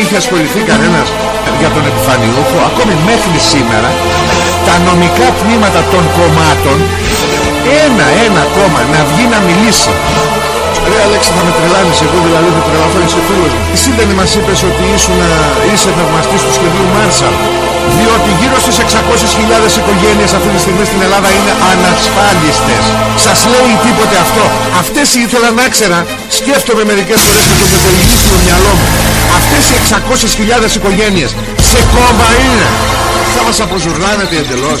Είχε ασχοληθεί κανένας για τον επιφανιούχο, ακόμη μέχρι σήμερα, τα νομικά τμήματα των κομμάτων, ένα-ένα κόμμα να βγει να μιλήσει Ρε Αλέξη θα με τρελάνεις εγώ δηλαδή θα τρελαθώ είσαι φίλος μου. Εσύ δεν μας είπες ότι ήσουν, είσαι θαυμαστής του σχεδίου Μάρσαλ; Διότι γύρω στις 600.000 οικογένειες αυτή τη στιγμή στην Ελλάδα είναι ανασφάλιστες. Σας λέει τίποτε αυτό. Αυτές ήθελα να ξέρα Σκέφτομαι μερικές φορές με το μετελινήσιο μυαλό μου. Αυτές οι 600.000 οικογένειες Σε κόμμα είναι. Θα μας αποζουρνάνετε εντελώς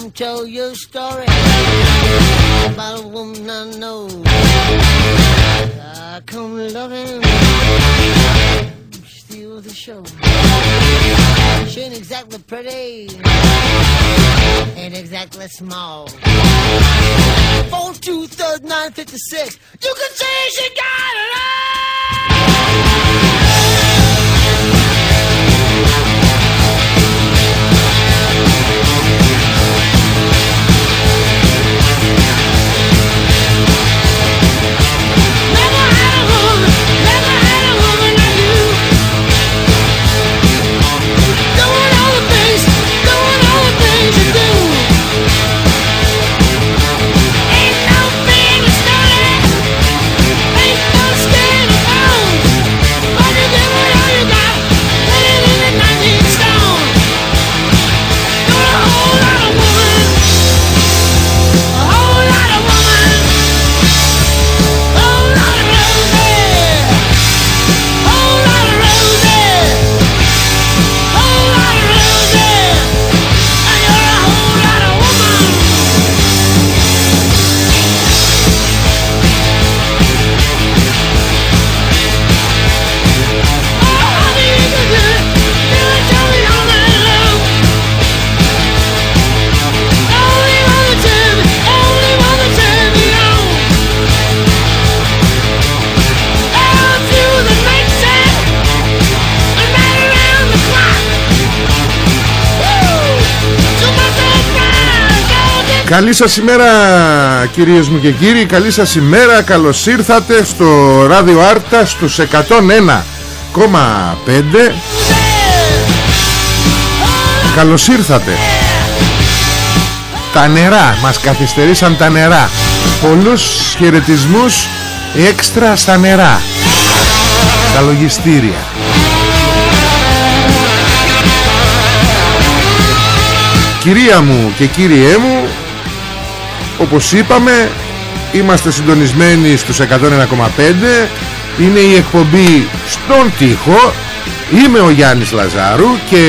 tell you a story about a woman I know. I come looking, steal the show. She ain't exactly pretty, ain't exactly small. Four two third nine fifty six. You can say she got it all. Καλή σας ημέρα κυρίες μου και κύριοι. Καλή σας ημέρα. Καλώς ήρθατε στο ράδιο Άρτα Στους 101,5 Καλώς ήρθατε. Τα νερά Μας καθυστερήσαν τα νερά. Πολλούς χαιρετισμούς Έξτρα στα νερά. Τα λογιστήρια. Κυρία μου και κύριέ μου όπως είπαμε είμαστε συντονισμένοι στους 101,5 είναι η εκπομπή στον τοίχο. Είμαι ο Γιάννης Λαζάρου και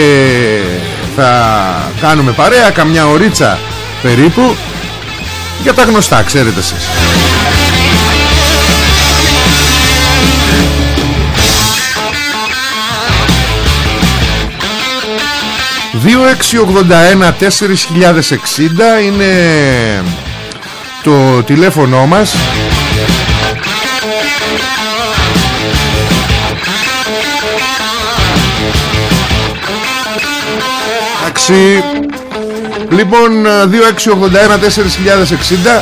θα κάνουμε παρέα καμιά ωρίτσα περίπου. Για τα γνωστά ξέρετε εσείς. 2681 4060 είναι το τηλέφωνο μας. Εντάξει Λοιπόν 2681 4060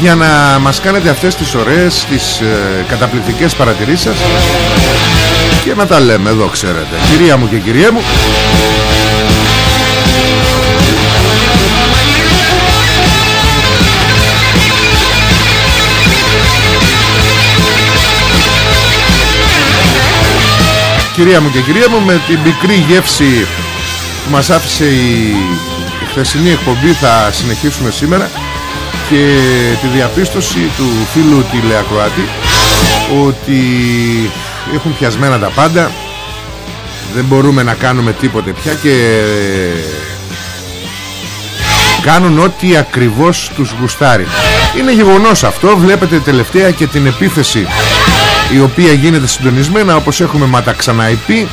για να μας κάνετε αυτές τις ωραίες τις ε, καταπληκτικές παρατηρήσεις σας. Και να τα λέμε εδώ ξέρετε. Κυρία μου και κυρία μου Κυρία μου και κυρία μου με την μικρή γεύση που μας άφησε η, η χθεσινή εκπομπή θα συνεχίσουμε σήμερα και τη διαπίστωση του φίλου τηλεακροάτη ότι έχουν πιασμένα τα πάντα δεν μπορούμε να κάνουμε τίποτε πια και κάνουν ό,τι ακριβώς τους γουστάρει. Είναι γεγονός αυτό βλέπετε τελευταία και την επίθεση η οποία γίνεται συντονισμένα όπως έχουμε ματαξαναειπεί ξαναειπεί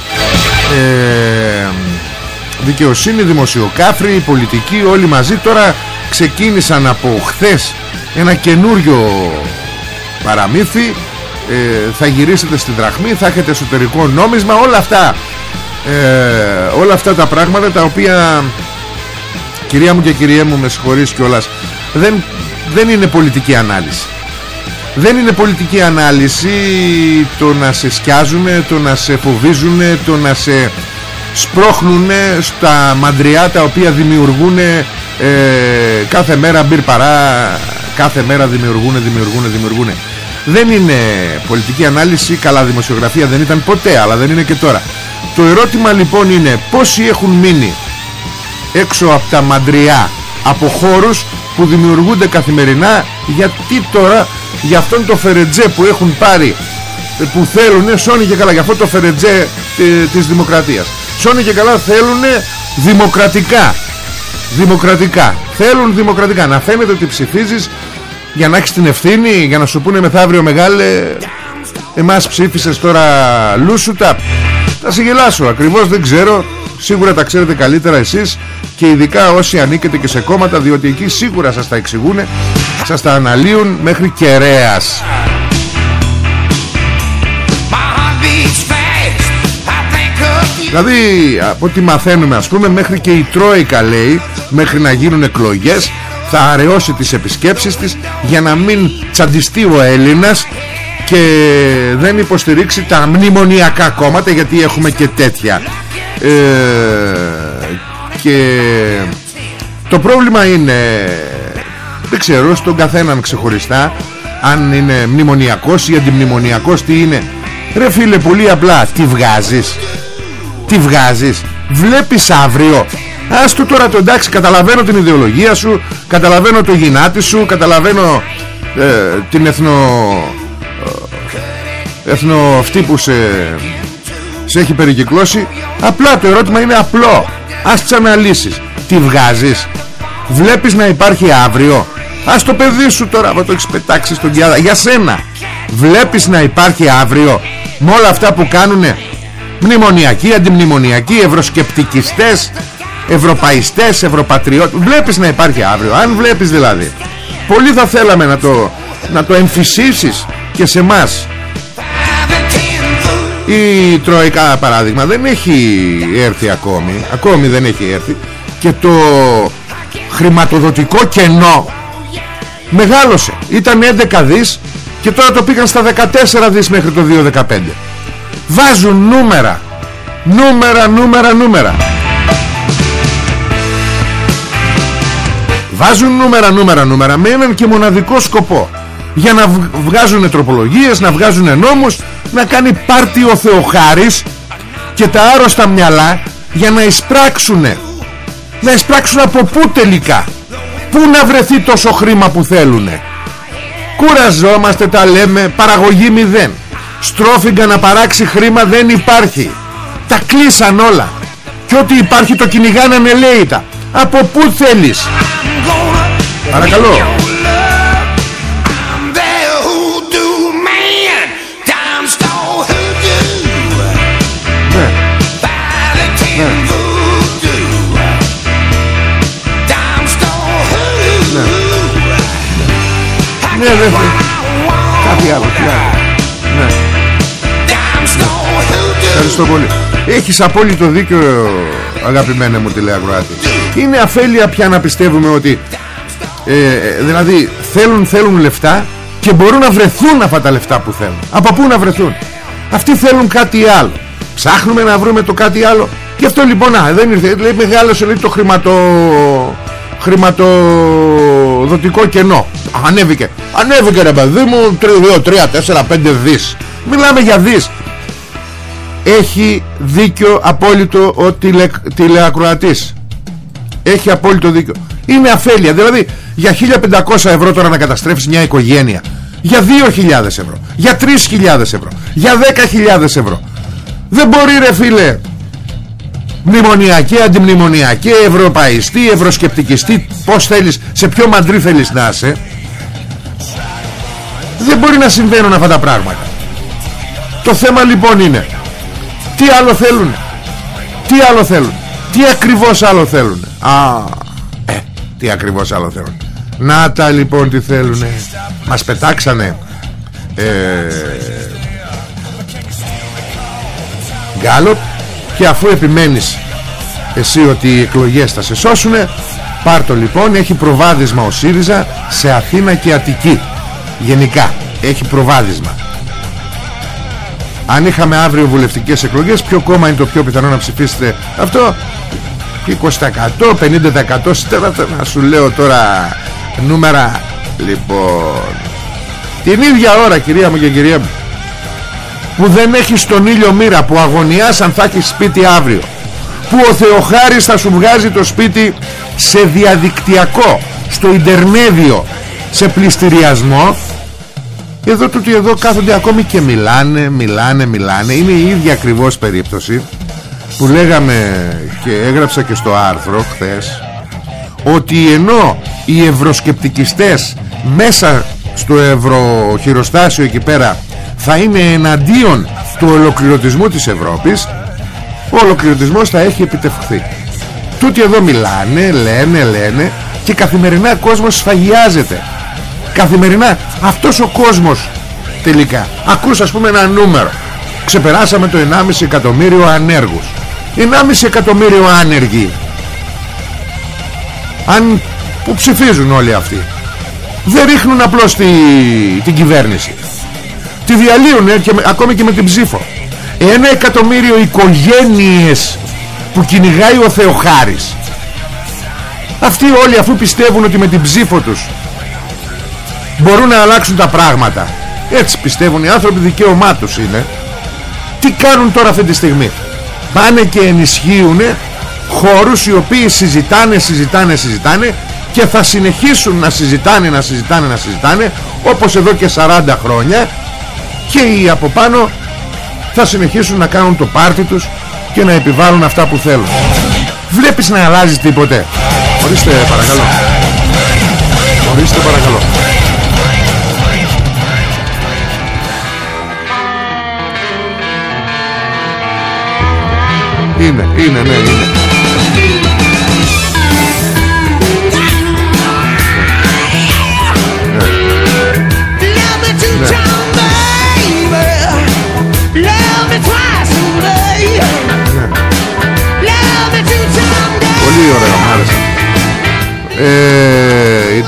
ε, δικαιοσύνη, δημοσιοκάφροι, πολιτικοί όλοι μαζί. Τώρα ξεκίνησαν από χθες ένα καινούριο παραμύθι. Ε, θα γυρίσετε στη δραχμή θα έχετε εσωτερικό νόμισμα. Όλα αυτά ε, όλα αυτά τα πράγματα τα οποία κυρία μου και κυρία μου με συγχωρείς κιόλας δεν, δεν είναι πολιτική ανάλυση δεν είναι πολιτική ανάλυση το να σε σκιάζουν, το να σε φοβίζουν, το να σε σπρώχνουν στα μαντριά τα οποία δημιουργούν ε, κάθε μέρα μπυρ παρά, κάθε μέρα δημιουργούν, δημιουργούν, δημιουργούν. Δεν είναι πολιτική ανάλυση, καλά δημοσιογραφία δεν ήταν ποτέ, αλλά δεν είναι και τώρα. Το ερώτημα λοιπόν είναι πόσοι έχουν μείνει έξω από τα μαντριά από χώρους που δημιουργούνται καθημερινά γιατί τώρα για αυτόν το φερετζέ που έχουν πάρει που θέλουν σώνει και καλά. Για αυτό το φερετζέ της δημοκρατίας. Σώνει και καλά θέλουν δημοκρατικά. Δημοκρατικά. Θέλουν δημοκρατικά. Να φαίνεται ότι ψηφίζεις για να έχεις την ευθύνη για να σου πούνε μεθαύριο μεγάλε εμάς ψήφισες τώρα λούσουτα θα σε γελάσω. Ακριβώς δεν ξέρω. Σίγουρα τα ξέρετε καλύτερα εσείς Και ειδικά όσοι ανήκετε και σε κόμματα Διότι εκεί σίγουρα σας τα εξηγούν Σας τα αναλύουν μέχρι κεραίας. Δηλαδή από ό,τι μαθαίνουμε ας πούμε Μέχρι και η Τρόικα λέει Μέχρι να γίνουν εκλογές Θα αραιώσει τις επισκέψεις της Για να μην τσαντιστεί ο Έλληνας Και δεν υποστηρίξει τα μνημονιακά κόμματα Γιατί έχουμε και τέτοια. Ε, και το πρόβλημα είναι δεν ξέρω στον καθέναν ξεχωριστά αν είναι μνημονιακός ή αντιμνημονιακός τι είναι. Ρε φίλε πολύ απλά τι βγάζεις; Τι βγάζεις; Βλέπεις αύριο; Άστο τώρα το εντάξει καταλαβαίνω την ιδεολογία σου Καταλαβαίνω το γυνάτι σου Καταλαβαίνω ε, την εθνο ε, Εθνο αυτή που σε σε έχει περικυκλώσει. Απλά το ερώτημα είναι απλό. Ας τις αναλύσεις. Τι βγάζεις; Βλέπεις να υπάρχει αύριο; Ας το παιδί σου τώρα που το έχεις πετάξει στον Κιάδα. Για σένα. Βλέπεις να υπάρχει αύριο Με όλα αυτά που κάνουνε Μνημονιακοί, αντιμνημονιακοί, ευρωσκεπτικιστές Ευρωπαϊστές, ευρωπατριώτες. Βλέπεις να υπάρχει αύριο. Αν βλέπεις δηλαδή. Πολύ θα θέλαμε να το, να το εμφυσίσεις Και σε μας η Τροϊκά παράδειγμα δεν έχει έρθει ακόμη. Ακόμη δεν έχει έρθει. Και το χρηματοδοτικό κενό Μεγάλωσε. Ήταν 11 δις Και τώρα το πήγαν στα 14 δις μέχρι το 2015 Βάζουν νούμερα. Νούμερα, νούμερα, νούμερα. Βάζουν νούμερα, νούμερα, νούμερα Με έναν και μοναδικό σκοπό. Για να βγάζουν τροπολογίες, να βγάζουν νόμους, να κάνει πάρτι ο Θεοχάρης και τα άρρωστα μυαλά για να εισπράξουν να εισπράξουν από πού τελικά πού να βρεθεί τόσο χρήμα που θέλουνε; Κουραζόμαστε τα λέμε παραγωγή μηδέν. Στρόφιγγα να παράξει χρήμα δεν υπάρχει. Τα κλείσαν όλα. Και ό,τι υπάρχει το κυνηγάνε ανελαίητα. Από πού θέλεις; Παρακαλώ Ναι, δεν Κάτι άλλο, τι άλλο. Ναι. Ευχαριστώ πολύ. Έχεις απόλυτο δίκιο αγαπημένε μου τηλεακροάτη. Είναι αφέλεια πια να πιστεύουμε ότι ε, ε, δηλαδή θέλουν, θέλουν λεφτά και μπορούν να βρεθούν αυτά τα λεφτά που θέλουν από πού να βρεθούν; Αυτοί θέλουν κάτι άλλο ψάχνουμε να βρούμε το κάτι άλλο γι' αυτό λοιπόν α, δεν ήρθε λέει μεγάλωσε λέει το χρηματο χρηματοδοτικό κενό. Ανέβηκε. Ανέβηκε ρε παιδί μου 2, 3, 4, 5 δις. Μιλάμε για δις. Έχει δίκιο απόλυτο ο τηλε, τηλεακροατής. Έχει απόλυτο δίκιο. Είναι αφέλεια. Δηλαδή για 1500 ευρώ τώρα να καταστρέφεις μια οικογένεια. Για 2.000 ευρώ. Για 3.000 ευρώ. Για 10.000 ευρώ. Δεν μπορεί ρε φίλε μνημονιακή, αντιμνημονιακή, ευρωπαϊστή, ευρωσκεπτικιστή, πώς θέλεις, σε ποιο μαντρί θέλεις να είσαι. Δεν μπορεί να συμβαίνουν αυτά τα πράγματα. Το θέμα λοιπόν είναι, τι άλλο θέλουν, τι άλλο θέλουν, τι ακριβώς άλλο θέλουν. Α, ε, τι ακριβώς άλλο θέλουν. Να τα λοιπόν τι θέλουνε. Μας πετάξανε ε, γκάλοπ και αφού επιμένεις εσύ ότι οι εκλογές θα σε σώσουνε πάρ' λοιπόν. Έχει προβάδισμα ο ΣΥΡΙΖΑ σε Αθήνα και Αττική. Γενικά έχει προβάδισμα. Αν είχαμε αύριο βουλευτικές εκλογές ποιο κόμμα είναι το πιο πιθανό να ψηφίσετε; Αυτό 20% 50% να σου λέω τώρα νούμερα. Λοιπόν την ίδια ώρα κυρία μου και κυρία μου που δεν έχεις τον ήλιο μοίρα που αγωνιάς αν θα έχεις σπίτι αύριο. Που ο Θεοχάρης θα σου βγάζει το σπίτι σε διαδικτυακό στο Ιντερνέδιο σε πληστηριασμό. Εδώ τούτοι εδώ κάθονται ακόμη και μιλάνε μιλάνε μιλάνε. Είναι η ίδια ακριβώς περίπτωση που λέγαμε και έγραψα και στο άρθρο χθες ότι ενώ οι ευρωσκεπτικιστές μέσα στο ευρωχειροστάσιο εκεί πέρα θα είναι εναντίον του ολοκληρωτισμού της Ευρώπης. Ο ολοκληρωτισμός θα έχει επιτευχθεί. Τούτοι εδώ μιλάνε, λένε, λένε και καθημερινά ο κόσμος σφαγιάζεται. Καθημερινά αυτός ο κόσμος τελικά. Ακούς ας πούμε ένα νούμερο. Ξεπεράσαμε το 1,5 εκατομμύριο ανέργους. 1,5 εκατομμύριο άνεργοι. Αν που ψηφίζουν όλοι αυτοί. Δεν ρίχνουν απλώς τη, την κυβέρνηση τη διαλύουν και, ακόμη και με την ψήφο. Ένα εκατομμύριο οικογένειες που κυνηγάει ο Θεοχάρης. Αυτοί όλοι αφού πιστεύουν ότι με την ψήφο τους μπορούν να αλλάξουν τα πράγματα έτσι πιστεύουν οι άνθρωποι δικαίωμά τους είναι. Τι κάνουν τώρα αυτή τη στιγμή; Πάνε και ενισχύουν χώρους οι οποίοι συζητάνε, συζητάνε, συζητάνε και θα συνεχίσουν να συζητάνε, να συζητάνε, να συζητάνε όπως εδώ και 40 χρόνια και οι από πάνω θα συνεχίσουν να κάνουν το πάρτι τους και να επιβάλλουν αυτά που θέλουν. Βλέπεις να αλλάζεις τίποτε. Ορίστε παρακαλώ. Ορίστε παρακαλώ. Είναι, είναι, ναι, είναι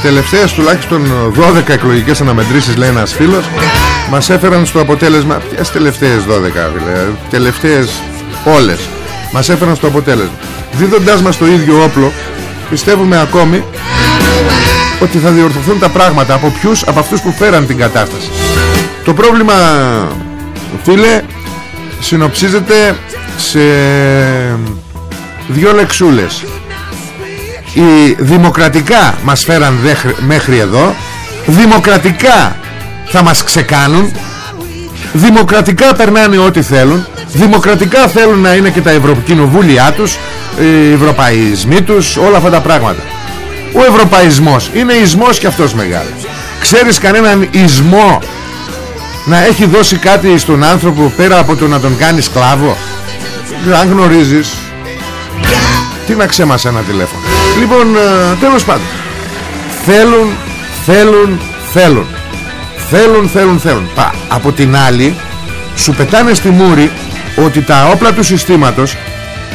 τελευταίες τουλάχιστον 12 εκλογικές αναμετρήσεις λέει ένας φίλος μας έφεραν στο αποτέλεσμα ποιες τελευταίες 12 φίλε τελευταίες όλες μας έφεραν στο αποτέλεσμα. Δίδοντάς μας το ίδιο όπλο πιστεύουμε ακόμη ότι θα διορθωθούν τα πράγματα από ποιους από αυτούς που φέραν την κατάσταση. Το πρόβλημα φίλε συνοψίζεται σε δύο λεξούλες οι δημοκρατικά μας φέραν μέχρι εδώ. Δημοκρατικά θα μας ξεκάνουν. Δημοκρατικά περνάνε ό,τι θέλουν. Δημοκρατικά θέλουν να είναι και τα ευρωκοινοβούλια τους οι ευρωπαϊσμοί τους όλα αυτά τα πράγματα. Ο ευρωπαϊσμός είναιισμός και αυτός μεγάλος. Ξέρεις κανέναν ισμό να έχει δώσει κάτι στον άνθρωπο πέρα από το να τον κάνεις σκλάβο; Αν γνωρίζεις. Τι να ξέμασε ένα τηλέφωνο λοιπόν ε, τέλος πάντων. Θέλουν θέλουν θέλουν. Θέλουν θέλουν θέλουν. Πα, από την άλλη σου πετάνε στη μούρη ότι τα όπλα του συστήματος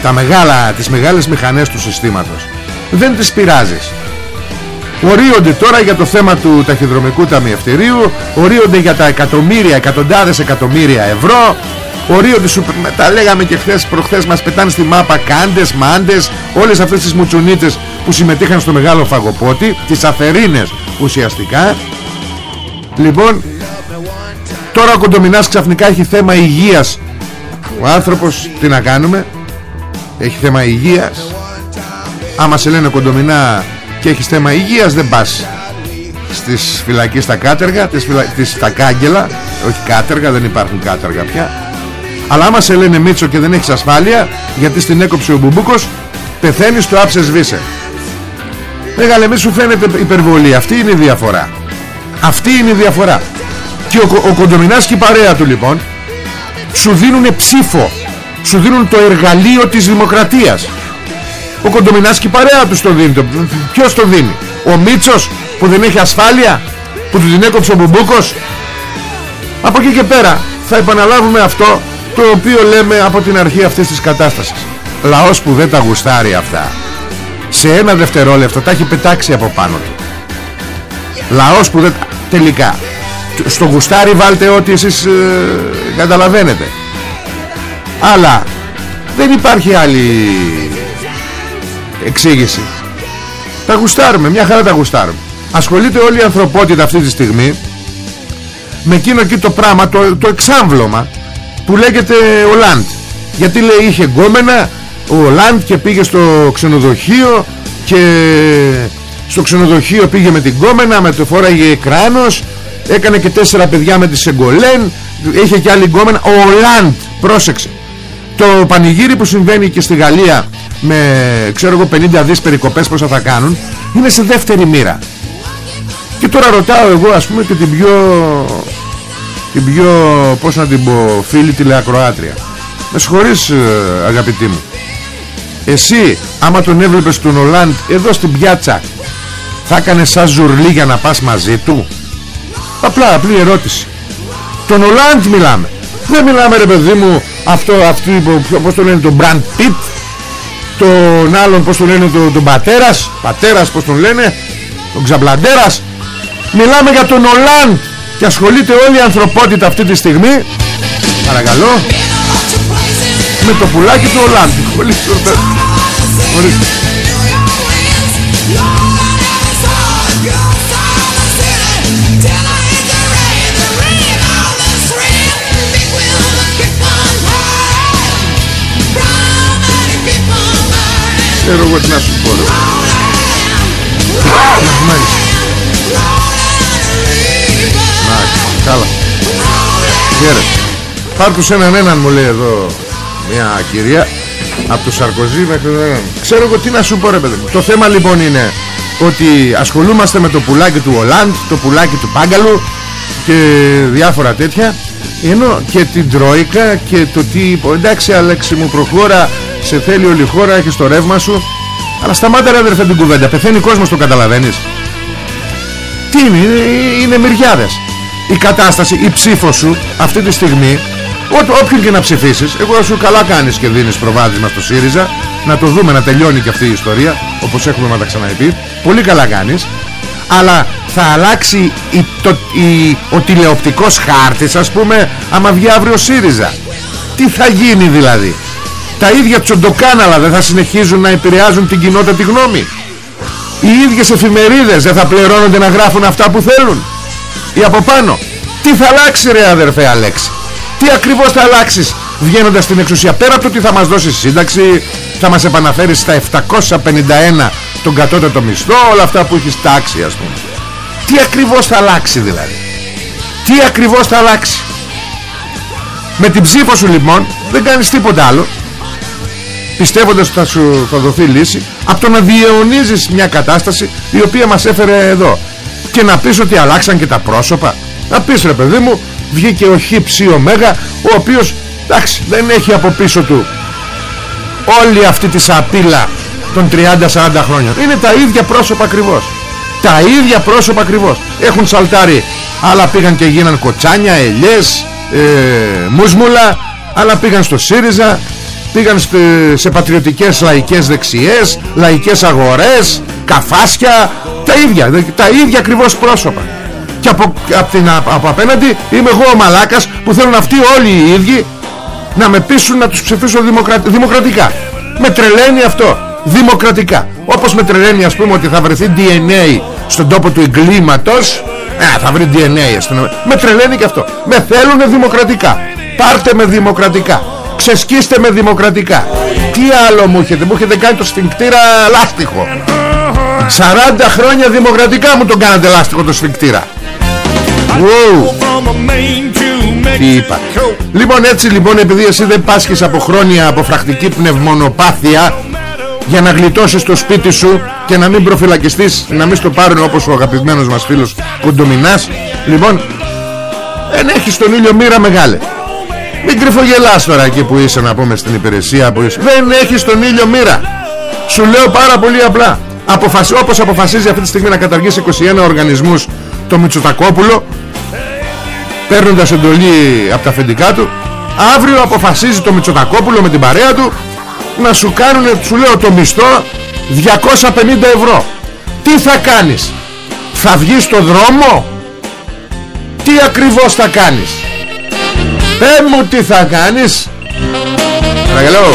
τα μεγάλα, τις μεγάλες μηχανές του συστήματος δεν τις πειράζεις. Ορίονται τώρα για το θέμα του ταχυδρομικού ταμιευτηρίου ορίονται για τα εκατομμύρια, εκατοντάδες εκατομμύρια ευρώ ορίονται σου, τα λέγαμε και χθες προχθές μας πετάνε στη μάπα κάντες, μάντες όλες αυτές τις μουτσουνίτες που συμμετείχαν στο μεγάλο φαγοπότη τις αφερίνες ουσιαστικά. Λοιπόν τώρα ο Κοντομινάς ξαφνικά έχει θέμα υγείας. Ο άνθρωπος τι να κάνουμε έχει θέμα υγείας. Άμα σε λένε Κοντομινά και έχεις θέμα υγείας δεν πας στις φυλακές στα κάτεργα τις, φυλα... τις στα κάγκελα. Όχι κάτεργα δεν υπάρχουν κάτεργα πια αλλά άμα σε λένε Μίτσο και δεν έχεις ασφάλεια γιατί στην έκοψε ο Μπουμπούκος πεθαίνεις το άψες σβήσε Μεγάλε μη σου φαίνεται υπερβολή. Αυτή είναι η διαφορά. Αυτή είναι η διαφορά. Και ο, ο Κοντομινάς και η παρέα του λοιπόν σου δίνουν ψήφο. Σου δίνουν το εργαλείο της δημοκρατίας. Ο Κοντομινάς και η παρέα τους το δίνει. Ποιος το δίνει; Ο Μίτσος που δεν έχει ασφάλεια που του την έκοψε ο Μπουμπούκος; Από εκεί και πέρα θα επαναλάβουμε αυτό το οποίο λέμε από την αρχή αυτής της κατάστασης. Λαός που δεν τα γουστάρει αυτά. Σε ένα δευτερόλεπτο τα έχει πετάξει από πάνω του. Λαός που δεν τελικά στο γουστάρι βάλτε ό,τι εσείς ε, καταλαβαίνετε. Αλλά δεν υπάρχει άλλη εξήγηση. Τα γουστάρουμε, μια χαρά τα γουστάρουμε. Ασχολείται όλη η ανθρωπότητα αυτή τη στιγμή με εκείνο εκεί το πράγμα το, το εξάμβλωμα που λέγεται Ολάντ. Γιατί λέει είχε γκόμενα ο Ολάντ και πήγε στο ξενοδοχείο και στο ξενοδοχείο πήγε με την κόμενα με το φόραγε κράνος έκανε και τέσσερα παιδιά με τη Σεγκολέν είχε και άλλη γκόμενα. Ο Ολάντ πρόσεξε. Το πανηγύρι που συμβαίνει και στη Γαλλία με ξέρω εγώ 50 δις περικοπές πόσα θα κάνουν είναι σε δεύτερη μοίρα. Και τώρα ρωτάω εγώ ας πούμε και την πιο την πιο πως να την πω φίλη τηλεακροάτρια. Με συγχωρείς ε, αγαπητή μου. Εσύ άμα τον έβλεπες τον Ολάντ εδώ στην πιάτσα θα έκανες σαν ζουρλί για να πας μαζί του; Απλά απλή ερώτηση. Τον Ολάντ μιλάμε. Δεν μιλάμε ρε παιδί μου αυτό αυτή πως το λένε τον Μπραντ Πιτ τον άλλον πως το λένε τον, τον πατέρας πατέρας πως τον λένε τον Ξαμπλαντέρας μιλάμε για τον Ολάντ και ασχολείται όλη η ανθρωπότητα αυτή τη στιγμή. Παρακαλώ. Με το πουλάκι του Ολάντ Ορίστε. Ξέρω εγώ τι να σου πω Καλά. Χαίρετε. Πάρ' τους έναν έναν μου λέει εδώ Μια κυρία Από το Σαρκοζή μέχρι τον έναν. Ξέρω εγώ τι να σου πω ρε παιδί Το θέμα λοιπόν είναι Ότι ασχολούμαστε με το πουλάκι του Ολάντ Το πουλάκι του Πάγκαλου Και διάφορα τέτοια. Ενώ και την Τρόικα και το τι εντάξει Αλέξη μου προχώρα σε θέλει όλη η χώρα έχεις το ρεύμα σου αλλά σταμάτα ρε αδερφέ την κουβέντα. Πεθαίνει κόσμος το καταλαβαίνεις. Τι είναι, είναι, είναι μυριάδες η κατάσταση, η ψήφος σου αυτή τη στιγμή ό, όποιον και να ψηφίσεις εγώ σου καλά κάνεις και δίνεις προβάδισμα στο ΣΥΡΙΖΑ να το δούμε να τελειώνει και αυτή η ιστορία όπως έχουμε να τα ξαναεπεί πολύ καλά κάνεις αλλά θα αλλάξει η, το, η, ο τηλεοπτικός χάρτης ας πούμε άμα βγει αύριο ΣΥΡΙΖΑ. Τι θα γίνει δηλαδή; Τα ίδια τσοντοκάναλα δεν θα συνεχίζουν να επηρεάζουν την κοινότητα τη γνώμη. Οι ίδιες εφημερίδες δεν θα πληρώνονται να γράφουν αυτά που θέλουν ή από πάνω. Τι θα αλλάξει ρε αδερφέ Αλέξη τι ακριβώς θα αλλάξεις βγαίνοντας στην εξουσία πέρα από το τι θα μας δώσεις σύνταξη θα μας επαναφέρεις στα 751 τον κατώτατο μισθό όλα αυτά που έχεις τάξει ας πούμε. Τι ακριβώς θα αλλάξει δηλαδή; Τι ακριβώς θα αλλάξει; Με την ψήφο σου λοιπόν δεν κάνεις τίποτα άλλο. Πιστεύοντας ότι θα σου θα δοθεί λύση από το να διαιωνίζεις μια κατάσταση η οποία μας έφερε εδώ και να πεις ότι αλλάξαν και τα πρόσωπα. Να πεις ρε παιδί μου βγήκε ο Χ ο Μέγα ο οποίος εντάξει δεν έχει από πίσω του όλη αυτή τη σαπίλα των 30-40 χρόνια. Είναι τα ίδια πρόσωπα ακριβώς. Τα ίδια πρόσωπα ακριβώς. Έχουν σαλτάρει άλλα πήγαν και γίναν κοτσάνια, ελιές ε, μουσμούλα άλλα πήγαν στο ΣΥΡΙΖΑ πήγαν σε πατριωτικές λαϊκές δεξιές λαϊκές αγορές καφάσια τα ίδια τα ίδια ακριβώς πρόσωπα. Και από, από, την, από απέναντι είμαι εγώ ο μαλάκας που θέλουν αυτοί όλοι οι ίδιοι να με πείσουν να τους ψηφίσω δημοκρατικά. Με τρελαίνει αυτό. Δημοκρατικά. Όπως με τρελαίνει ας πούμε ότι θα βρεθεί DNA στον τόπο του εγκλήματος. Ε, θα βρει DNA στον... με τρελαίνει και αυτό. Με θέλουν δημοκρατικά. Πάρτε με δημοκρατικά. Ξεσκίστε με δημοκρατικά. Τι άλλο μου έχετε; Μου έχετε κάνει το σφιγκτήρα λάστιχο 40 χρόνια δημοκρατικά μου τον κάνατε λάστιχο το σφιγκτήρα τι είπα. Λοιπόν έτσι λοιπόν επειδή εσύ δεν πάσχεις από χρόνια από φρακτική πνευμονοπάθεια για να γλιτώσεις το σπίτι σου και να μην προφυλακιστείς να μην στο πάρουν όπως ο αγαπημένος μας φίλος Κοντομινάς λοιπόν δεν έχεις τον ήλιο μοίρα μεγάλε. Μην κρυφογελάς τώρα εκεί που είσαι να πούμε στην υπηρεσία που είσαι. δεν έχεις τον ήλιο μοίρα. Σου λέω πάρα πολύ απλά Αποφασι... όπως αποφασίζει αυτή τη στιγμή να καταργήσει 21 οργανισμούς το Μητσοτακόπουλο παίρνοντας εντολή από τα αφεντικά του αύριο αποφασίζει το Μητσοτακόπουλο με την παρέα του να σου κάνουν σου λέω το μισθό 250 ευρώ. Τι θα κάνεις; Θα βγεις στο δρόμο; Τι ακριβώς θα κάνεις; Πέ μου τι θα κάνεις. Παρακαλώ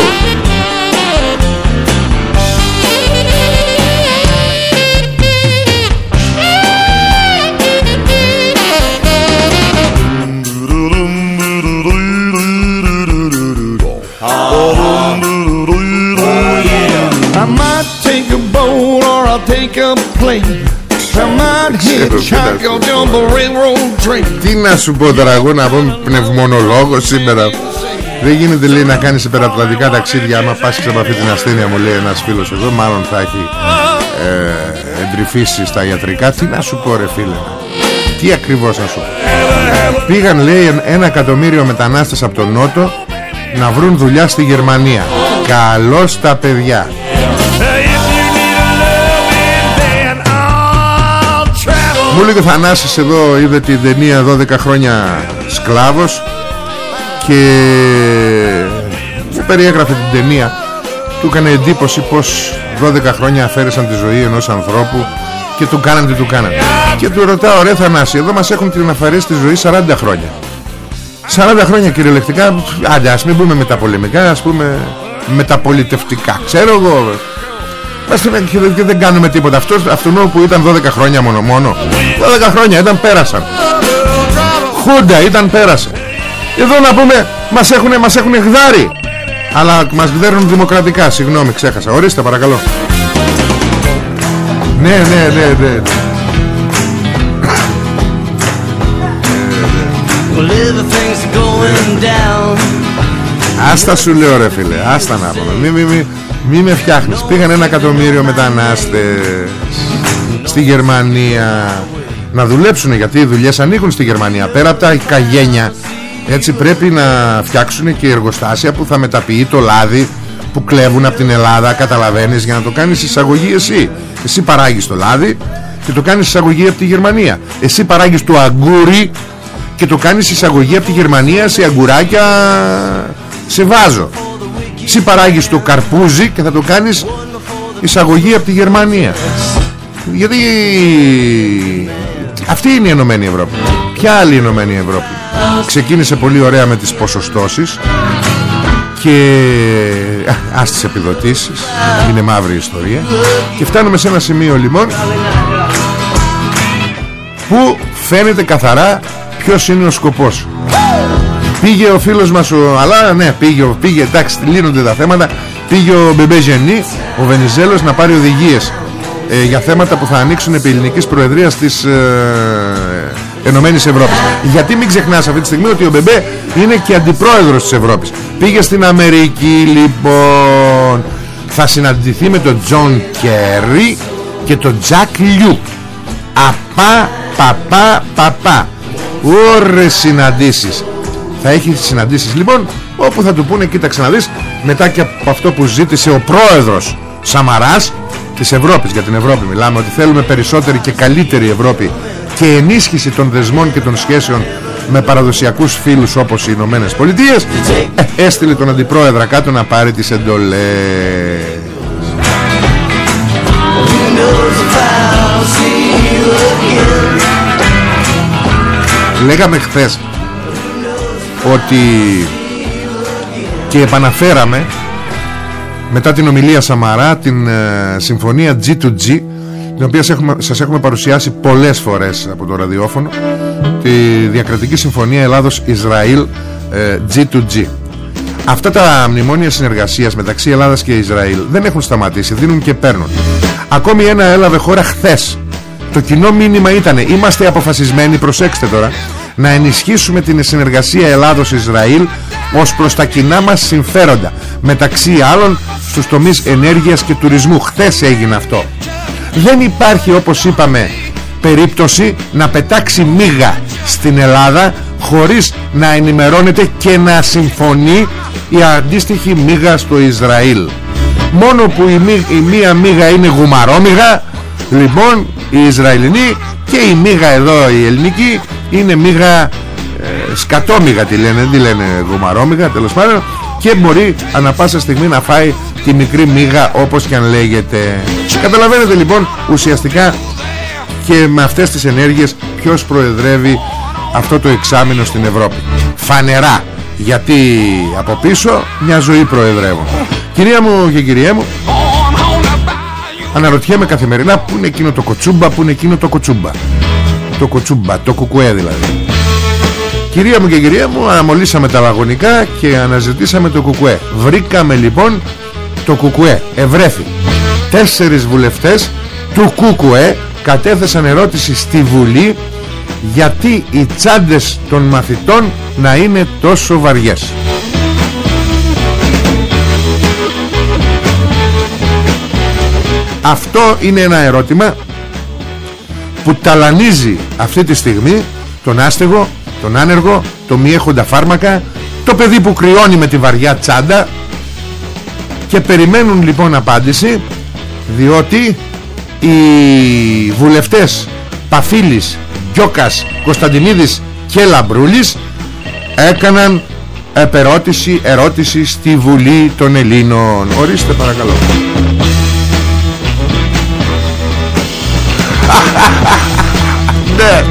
Τι να σου πω τώρα εγώ να πω πνευμονολόγο σήμερα. Δεν γίνεται λέει να κάνεις υπερατλαντικά ταξίδια. Άμα πας από αυτή την ασθένεια μου λέει ένας φίλος εδώ Μάλλον θα έχει ε, εντρυφήσει στα ιατρικά. Τι να σου πω ρε φίλε. Τι ακριβώς να σου πω. Πήγαν λέει ένα εκατομμύριο μετανάστες από τον Νότο Να βρουν δουλειά στη Γερμανία. Καλώς τα παιδιά Μου λέει ο Θανάσης εδώ είδε την ταινία 12 χρόνια σκλάβος και μου περιέγραφε την ταινία. Του έκανε εντύπωση πως 12 χρόνια αφαίρεσαν τη ζωή ενός ανθρώπου και του κάναν τι του κάναν. Και του ρωτάω ρε Θανάση εδώ μας έχουν την αφαιρέσει τη ζωή 40 χρόνια 40 χρόνια κυριολεκτικά άντε ας μην πούμε μεταπολεμικά ας πούμε μεταπολιτευτικά. Ξέρω εγώ και δεν κάνουμε τίποτα. Αυτός, Αυτόν που ήταν 12 χρόνια μόνο μόνο. 12 χρόνια ήταν πέρασαν. Χούντα ήταν πέρασε. Εδώ να πούμε μας έχουν, μας έχουν γδάρει. Αλλά μας δέρνουν δημοκρατικά. Συγγνώμη ξέχασα. Ορίστε παρακαλώ. Ναι ναι ναι ναι. Άστα σου λέω ρε φίλε. Άστα να πούμε. Μη, μη, μη, μη με φτιάχνεις. Πήγαν ένα εκατομμύριο μετανάστες Στη Γερμανία Να δουλέψουν γιατί οι δουλειές ανήκουν στη Γερμανία. Πέρα από τα καγένια Έτσι πρέπει να φτιάξουν και εργοστάσια Που θα μεταποιεί το λάδι Που κλέβουν από την Ελλάδα Καταλαβαίνεις για να το κάνεις εισαγωγή εσύ. Εσύ παράγεις το λάδι Και το κάνεις εισαγωγή από τη Γερμανία. Εσύ παράγεις το αγκούρι Και το κάνεις εισαγωγή από τη Γερμανία Σε αγκουράκια Σε βάζο εσύ παράγεις το καρπούζι και θα το κάνεις εισαγωγή από τη Γερμανία. Γιατί αυτή είναι η Ενωμένη Ευρώπη. Ποια άλλη Ενωμένη Ευρώπη. Ξεκίνησε πολύ ωραία με τις ποσοστώσεις και ας τις επιδοτήσεις. Είναι μαύρη ιστορία. Και φτάνουμε σε ένα σημείο λοιπόν που φαίνεται καθαρά ποιος είναι ο σκοπός Πήγε ο φίλος μας ο... Αλλά ναι πήγε, πήγε εντάξει λύνονται τα θέματα. Πήγε ο Μπεμπέ Ζενή Ο Βενιζέλος να πάρει οδηγίες ε, Για θέματα που θα ανοίξουν επί ελληνικής προεδρίας Της ε, Ενωμένης Ευρώπης. Γιατί μην ξεχνάς αυτή τη στιγμή Ότι ο Μπεμπέ είναι και αντιπρόεδρος της Ευρώπης. Πήγε στην Αμερική λοιπόν. Θα συναντηθεί με τον Τζον Κέρι Και τον Τζακ Λιού. Απά παπά παπά Ωρες συναντήσεις θα έχει συναντήσεις. Λοιπόν όπου θα του πούνε κοίταξε να δεις μετά και από αυτό που ζήτησε ο πρόεδρος Σαμαράς της Ευρώπης για την Ευρώπη μιλάμε ότι θέλουμε περισσότερη και καλύτερη Ευρώπη και ενίσχυση των δεσμών και των σχέσεων με παραδοσιακούς φίλους όπως οι Ηνωμένες Πολιτείες, ε, έστειλε τον αντιπρόεδρα κάτω να πάρει τις εντολές. Λέγαμε χθες ότι και επαναφέραμε μετά την ομιλία Σαμαρά την ε, συμφωνία G2G την οποία σας έχουμε, σας έχουμε παρουσιάσει πολλές φορές από το ραδιόφωνο τη διακρατική συμφωνία Ελλάδος-Ισραήλ ε, G2G Αυτά τα μνημόνια συνεργασίας μεταξύ Ελλάδας και Ισραήλ δεν έχουν σταματήσει, δίνουν και παίρνουν. Ακόμη ένα έλαβε χώρα χθες. Το κοινό μήνυμα ήταν, είμαστε αποφασισμένοι, προσέξτε τώρα, να ενισχύσουμε την συνεργασία Ελλάδος-Ισραήλ ως προς τα κοινά μας συμφέροντα, μεταξύ άλλων στους τομείς ενέργειας και τουρισμού. Χθες έγινε αυτό. Δεν υπάρχει όπως είπαμε περίπτωση να πετάξει μίγα στην Ελλάδα χωρίς να ενημερώνεται και να συμφωνεί η αντίστοιχη μίγα στο Ισραήλ μόνο που η, η μία μίγα είναι γουμαρόμίγα λοιπόν η Ισραηλινή και η μίγα εδώ η ελληνική είναι μίγα ε, σκατόμίγα τη λένε, δεν τη λένε γουμαρόμίγα τέλος πάντων και μπορεί ανα πάσα στιγμή να φάει τη μικρή μίγα όπως και αν λέγεται. Καταλαβαίνετε λοιπόν ουσιαστικά και με αυτές τις ενέργειες ποιος προεδρεύει αυτό το εξάμεινο στην Ευρώπη. Φανερά γιατί από πίσω μια ζωή προεδρεύουν κυρία μου και κυρία μου αναρωτιέμαι καθημερινά που είναι εκείνο το κοτσούμπα που είναι εκείνο το κοτσούμπα το κοτσούμπα, το κουκουέ δηλαδή. Κυρία μου και κυρία μου αναμολύσαμε τα βαγονικά και αναζητήσαμε το κουκουέ. Βρήκαμε λοιπόν το κουκουέ ευρέθη. Τέσσερις βουλευτές του κουκουέ κατέθεσαν ερώτηση στη Βουλή γιατί οι τσάντες των μαθητών να είναι τόσο βαριές. Αυτό είναι ένα ερώτημα που ταλανίζει αυτή τη στιγμή τον άστεγο, τον άνεργο, το μη έχοντα φάρμακα, το παιδί που κρυώνει με τη βαριά τσάντα και περιμένουν λοιπόν απάντηση διότι οι βουλευτές Παφίλης, Γιώκας, Κωνσταντινίδης και Λαμπρούλης έκαναν επερώτηση, ερώτηση στη Βουλή των Ελλήνων. Ορίστε παρακαλώ. Ναι,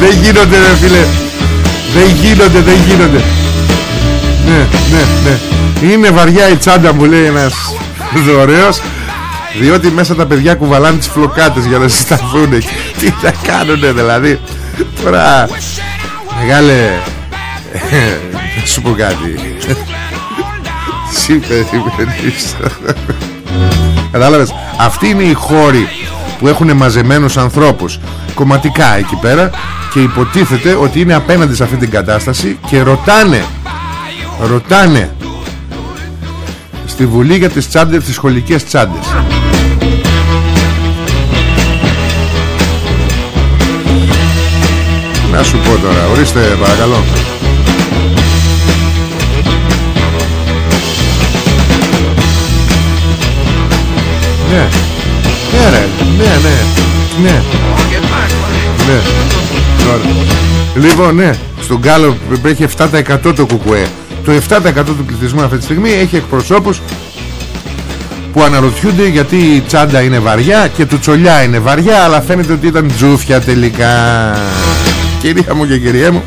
Δεν γίνονται ρε φίλε. Δεν γίνονται, δεν γίνονται. Ναι, ναι, ναι. Είναι βαριά η τσάντα μου λέει ένας δωρεός διότι μέσα τα παιδιά κουβαλάνε τις φλοκάτες για να συσταθούν Τι θα κάνουνε δηλαδή. Τώρα Μεγάλε σου πω κάτι. Συμπεριμένεις Κατάλαβες; Αυτοί είναι οι χώροι που έχουν μαζεμένους ανθρώπους. Κομματικά εκεί πέρα Και υποτίθεται ότι είναι απέναντι σε αυτή την κατάσταση Και ρωτάνε Ρωτάνε Στη Βουλή για τις τσάντες Τις σχολικές τσάντες. Να σου πω τώρα Ορίστε παρακαλώ Ναι. Ναι ρε. Ναι ναι. Ναι. Ναι. Λοιπόν ναι. Στον Γκάλο έχει 7% το κουκουέ. Το 7% του πληθυσμού αυτή τη στιγμή Έχει εκπροσώπους που αναρωτιούνται γιατί η τσάντα είναι βαριά και του τσολιά είναι βαριά αλλά φαίνεται ότι ήταν τζούφια τελικά. Κυρία μου και κυρία μου.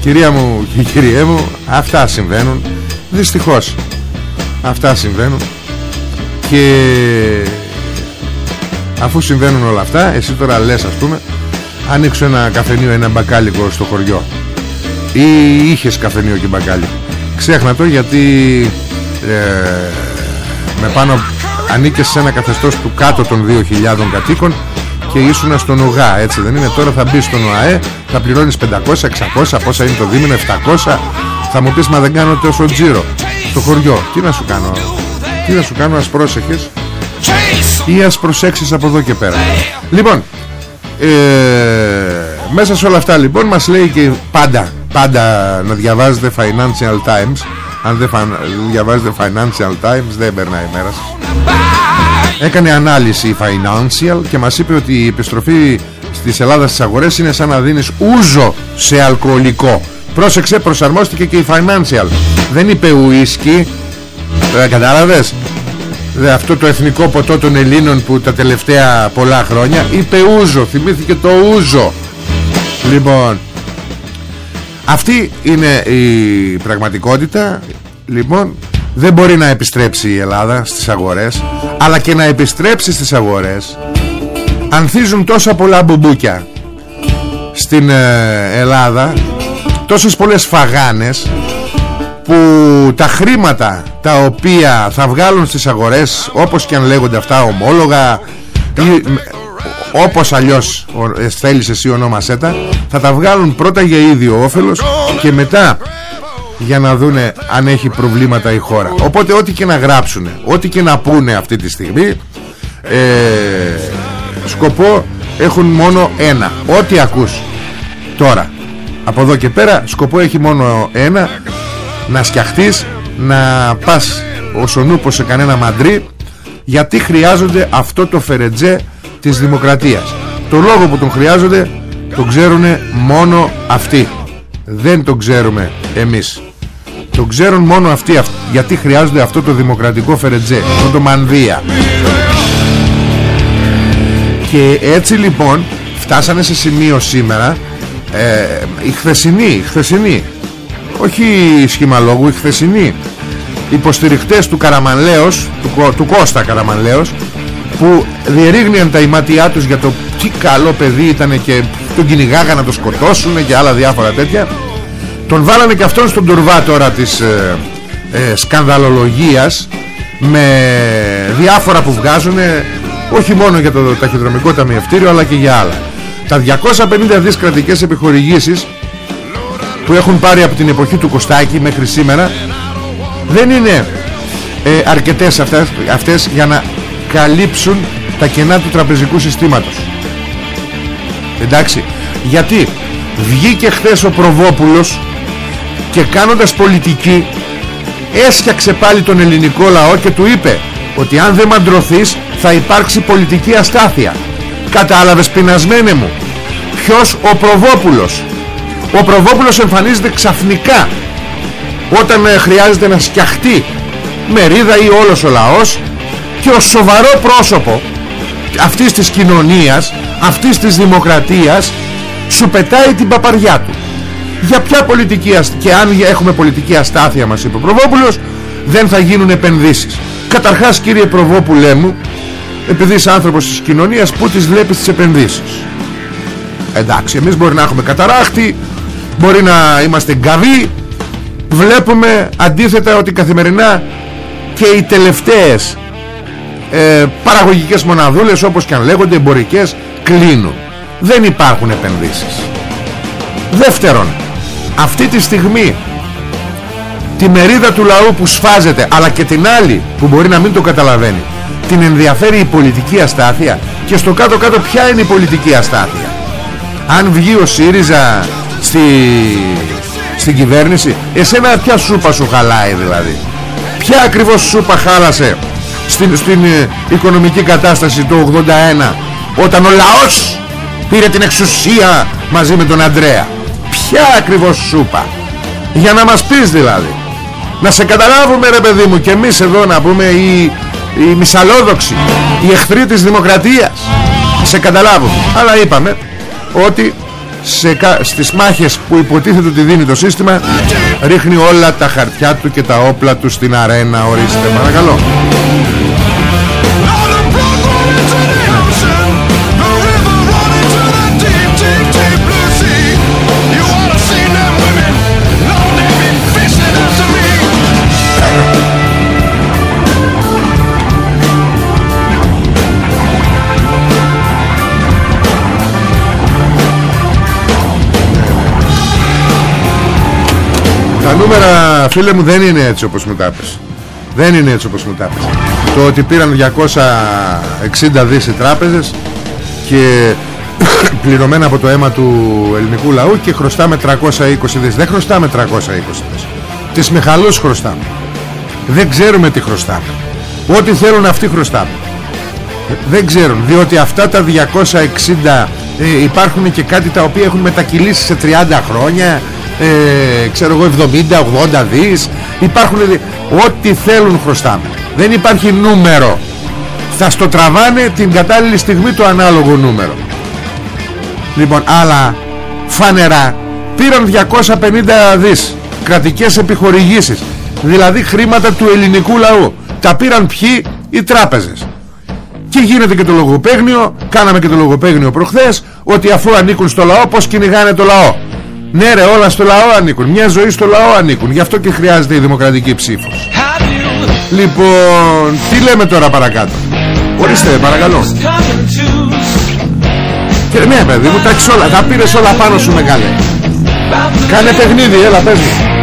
Κυρία μου και κυρία μου αυτά συμβαίνουν. Δυστυχώς αυτά συμβαίνουν και αφού συμβαίνουν όλα αυτά εσύ τώρα λες ας πούμε ανοίξω ένα καφενείο ένα μπακάλικο στο χωριό. Ή είχες καφενείο και μπακάλικο ξέχνα το γιατί ε, με πάνω ανήκες σε ένα καθεστώς του κάτω των 2.000 κατοίκων και ήσουν στον ΟΓΑ έτσι δεν είναι; Τώρα θα μπεις στον ΟΑΕ θα πληρώνεις 500, 600 πόσα είναι το δίμηνο 700 θα μου πεις μα δεν κάνω τόσο τζίρο στο χωριό τι να σου κάνω; Τι να σου κάνω ας πρόσεχες ή ας προσέξεις από εδώ και πέρα. Λοιπόν ε, μέσα σε όλα αυτά λοιπόν μας λέει και πάντα πάντα να διαβάζετε Financial Times. Αν δεν διαβάζετε Financial Times δεν περνάει η μέρα σας. Έκανε ανάλυση Financial και μας είπε ότι η επιστροφή στις Ελλάδας στις αγορές είναι σαν να δίνεις ούζο σε αλκοολικό. Πρόσεξε προσαρμόστηκε και η Financial. Δεν είπε ουίσκι Δεν κατάλαβες; Δε, αυτό το εθνικό ποτό των Ελλήνων που τα τελευταία πολλά χρόνια είπε ούζο, θυμήθηκε το ούζο. Λοιπόν αυτή είναι η πραγματικότητα. Λοιπόν δεν μπορεί να επιστρέψει η Ελλάδα στις αγορές αλλά και να επιστρέψει στις αγορές ανθίζουν τόσα πολλά μπουμπούκια στην ε, Ελλάδα τόσες πολλές φαγάνες που τα χρήματα τα οποία θα βγάλουν στις αγορές όπως και αν λέγονται αυτά ομόλογα ή, όπως αλλιώς ε, θέλεις εσύ ονόμασέ τα θα τα βγάλουν πρώτα για ίδιο όφελος και μετά για να δούνε αν έχει προβλήματα η χώρα. Οπότε ό,τι και να γράψουν ό,τι και να πούνε αυτή τη στιγμή ε, σκοπό έχουν μόνο ένα. Ό,τι ακούς τώρα από εδώ και πέρα σκοπό έχει μόνο ένα να σκιαχτείς να πας ως ο νούπος σε κανένα μαντρί γιατί χρειάζονται αυτό το φερετζέ της δημοκρατίας. Το λόγο που τον χρειάζονται τον ξέρουν μόνο αυτοί. Δεν τον ξέρουμε εμείς. Τον ξέρουν μόνο αυτοί γιατί χρειάζονται αυτό το δημοκρατικό φερετζέ αυτό το μανδύα. Και έτσι λοιπόν φτάσανε σε σημείο σήμερα ε, η χθεσινή, η χθεσινή όχι σχημαλόγου, η χθεσινή υποστηριχτές του Καραμανλέως του, του Κώστα Καραμανλέως που διερήγνιαν τα ημάτια τους για το τι καλό παιδί ήταν και τον κυνηγάγα να το σκοτώσουν και άλλα διάφορα τέτοια τον βάλανε και αυτόν στον τουρβά τώρα της ε, ε, σκανδαλολογίας με διάφορα που βγάζουν όχι μόνο για το ταχυδρομικό ταμιευτήριο αλλά και για άλλα. Τα 250 δις κρατικές επιχορηγήσεις που έχουν πάρει από την εποχή του Κωστάκη μέχρι σήμερα δεν είναι ε, αρκετές αυτές, αυτές για να καλύψουν τα κενά του τραπεζικού συστήματος. Εντάξει γιατί βγήκε χθες ο Προβόπουλος και κάνοντας πολιτική έσχιαξε πάλι τον ελληνικό λαό και του είπε ότι αν δεν μαντρωθείς θα υπάρξει πολιτική αστάθεια. Κατάλαβες πεινασμένε μου ποιος ο Προβόπουλος; Ο Προβόπουλος εμφανίζεται ξαφνικά όταν ε, χρειάζεται να σκιαχτεί μερίδα ή όλος ο λαός και ο σοβαρό πρόσωπο αυτής της κοινωνίας αυτής της δημοκρατίας σου πετάει την παπαριά του. Για ποια πολιτική και αν έχουμε πολιτική αστάθεια μας είπε ο Προβόπουλος δεν θα γίνουν επενδύσεις. Καταρχάς κύριε Προβόπουλέ μου επειδή είσαι άνθρωπος της κοινωνίας που τις βλέπεις τις επενδύσεις; Εντάξει εμείς μπορεί να έχουμε καταράχτη μπορεί να είμαστε γκαβοί βλέπουμε αντίθετα ότι καθημερινά και οι τελευταίες ε, παραγωγικές μοναδούλες όπως και αν λέγονται εμπορικές κλείνουν. Δεν υπάρχουν επενδύσεις. Δεύτερον αυτή τη στιγμή τη μερίδα του λαού που σφάζεται αλλά και την άλλη που μπορεί να μην το καταλαβαίνει την ενδιαφέρει η πολιτική αστάθεια και στο κάτω κάτω ποια είναι η πολιτική αστάθεια. Αν βγει ο ΣΥΡΙΖΑ στη, στην κυβέρνηση. Εσένα ποια σούπα σου χαλάει δηλαδή; Ποια ακριβώς σούπα χάλασε στην, στην ε, οικονομική κατάσταση του 81 όταν ο λαός πήρε την εξουσία μαζί με τον Αντρέα; Ποια ακριβώς σούπα; Για να μας πεις δηλαδή. Να σε καταλάβουμε ρε παιδί μου και εμείς εδώ να πούμε οι, οι μισαλόδοξοι οι εχθροί της δημοκρατίας. Σε καταλάβουμε. Αλλά είπαμε ότι σε, στις μάχες που υποτίθεται ότι δίνει το σύστημα ρίχνει όλα τα χαρτιά του και τα όπλα του στην αρένα ορίστε παρακαλώ νούμερα φίλε μου δεν είναι έτσι όπως μου τα πες. Δεν είναι έτσι όπως μου τα πες. Το ότι πήραν 260 δις οι τράπεζες και πληρωμένα από το αίμα του ελληνικού λαού και χρωστάμε 320 δις. Δεν χρωστάμε 320 δις. Τις Μιχαλούς χρωστάμε. Δεν ξέρουμε τι χρωστάμε. Ό,τι θέλουν αυτοί χρωστάμε. Δεν ξέρουν, διότι αυτά τα 260 ε, υπάρχουν και κάτι τα οποία έχουν μετακυλήσει σε 30 χρόνια ε, ξέρω εγώ 70-80 δις. Υπάρχουν ό,τι θέλουν χρωστάμε. Δεν υπάρχει νούμερο. Θα στο τραβάνε την κατάλληλη στιγμή το ανάλογο νούμερο. Λοιπόν αλλά φανερά πήραν 250 δις κρατικές επιχορηγήσεις. Δηλαδή χρήματα του ελληνικού λαού. Τα πήραν ποιοι; Οι τράπεζες. Και γίνεται και το λογοπαίγνιο. Κάναμε και το λογοπαίγνιο προχθές ότι αφού ανήκουν στο λαό πως κυνηγάνε το λαό; Ναι ρε όλα στο λαό ανήκουν. Μια ζωή στο λαό ανήκουν. Γι' αυτό και χρειάζεται η δημοκρατική ψήφος. Λοιπόν Τι λέμε τώρα παρακάτω; Ορίστε παρακαλώ. Και ναι παιδί μου τα όλα. Τα πήρες όλα πάνω σου μεγάλε. Κάνε παιχνίδι έλα πες μου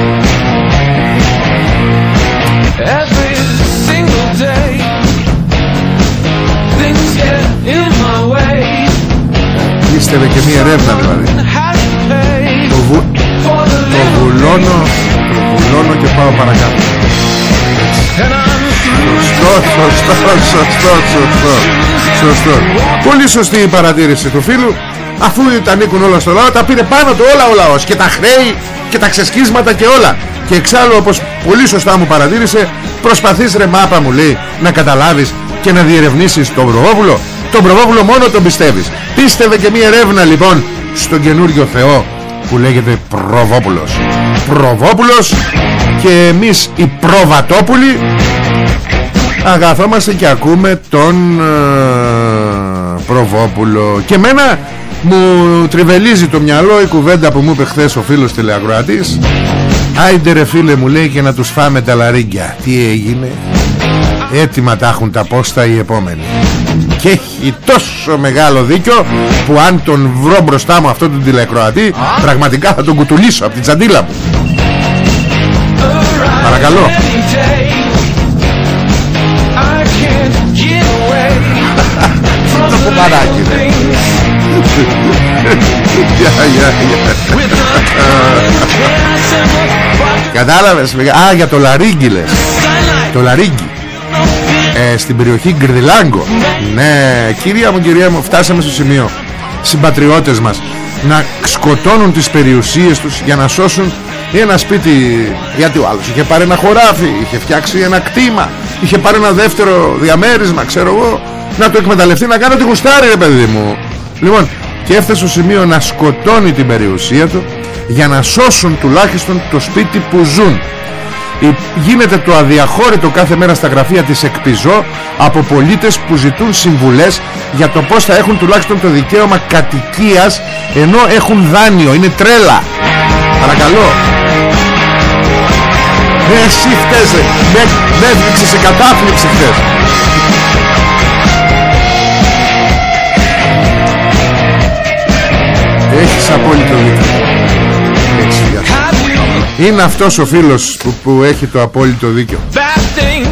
Πίστευε και μία ερεύνα δηλαδή βου... το βουλώνω το βουλώνω και πάω παρακάτω. Σωστό σωστό σωστό σωστό σωστό. Πολύ σωστή η παρατήρηση του φίλου. Αφού τα ανήκουν όλα στο λαό τα πήρε πάνω του όλα ο λαός και τα χρέη και τα ξεσκίσματα και όλα. Και εξάλλου όπως πολύ σωστά μου παρατήρησε προσπαθείς ρε μάπα μου λέει να καταλάβεις και να διερευνήσεις τον Προβόπουλο τον Προβόπουλο μόνο τον πιστεύεις. Πίστευε και μία ερεύνα λοιπόν στον καινούριο Θεό που λέγεται Προβόπουλος. Προβόπουλος και εμείς οι Προβατόπουλοι αγαθόμαστε και ακούμε τον ε, Προβόπουλο. Και μένα μου τριβελίζει το μυαλό η κουβέντα που μου είπε χθες ο φίλος τηλεακροατής Άιντε ρε φίλε μου λέει και να τους φάμε τα λαρίγκια Τι έγινε. Έτοιμα τα έχουν τα πόστα οι επόμενοι Και έχει τόσο μεγάλο δίκιο Που αν τον βρω μπροστά μου αυτό τον τηλεκροατή Πραγματικά θα τον κουτουλήσω από την τσαντίλα μου. Παρακαλώ. Το κουμπαράκι Κατάλαβες Α για το λαρίγκι λες. Το λαρίγκι ε, Στην περιοχή Γκρδιλάγκο. Ναι κυρία μου κυρία μου Φτάσαμε στο σημείο. Συμπατριώτες μας Να σκοτώνουν τις περιουσίες τους Για να σώσουν ένα σπίτι Γιατί ο άλλος είχε πάρει ένα χωράφι Είχε φτιάξει ένα κτήμα Είχε πάρει ένα δεύτερο διαμέρισμα Ξέρω εγώ Να το εκμεταλλευτεί να κάνει ό,τι γουστάρει ρε παιδί μου. Λοιπόν και έφτασε στο σημείο να σκοτώνει την περιουσία του για να σώσουν τουλάχιστον το σπίτι που ζουν γίνεται το αδιαχώρητο κάθε μέρα στα γραφεία της εκπιζώ από πολίτες που ζητούν συμβουλές για το πως θα έχουν τουλάχιστον το δικαίωμα κατοικίας ενώ έχουν δάνειο είναι τρέλα. Παρακαλώ. Ναι εσύ χτες με, με σε κατάθλιψη χτες Έχεις απόλυτο δίκιο Είναι αυτός ο φίλος που, που έχει το απόλυτο δίκιο.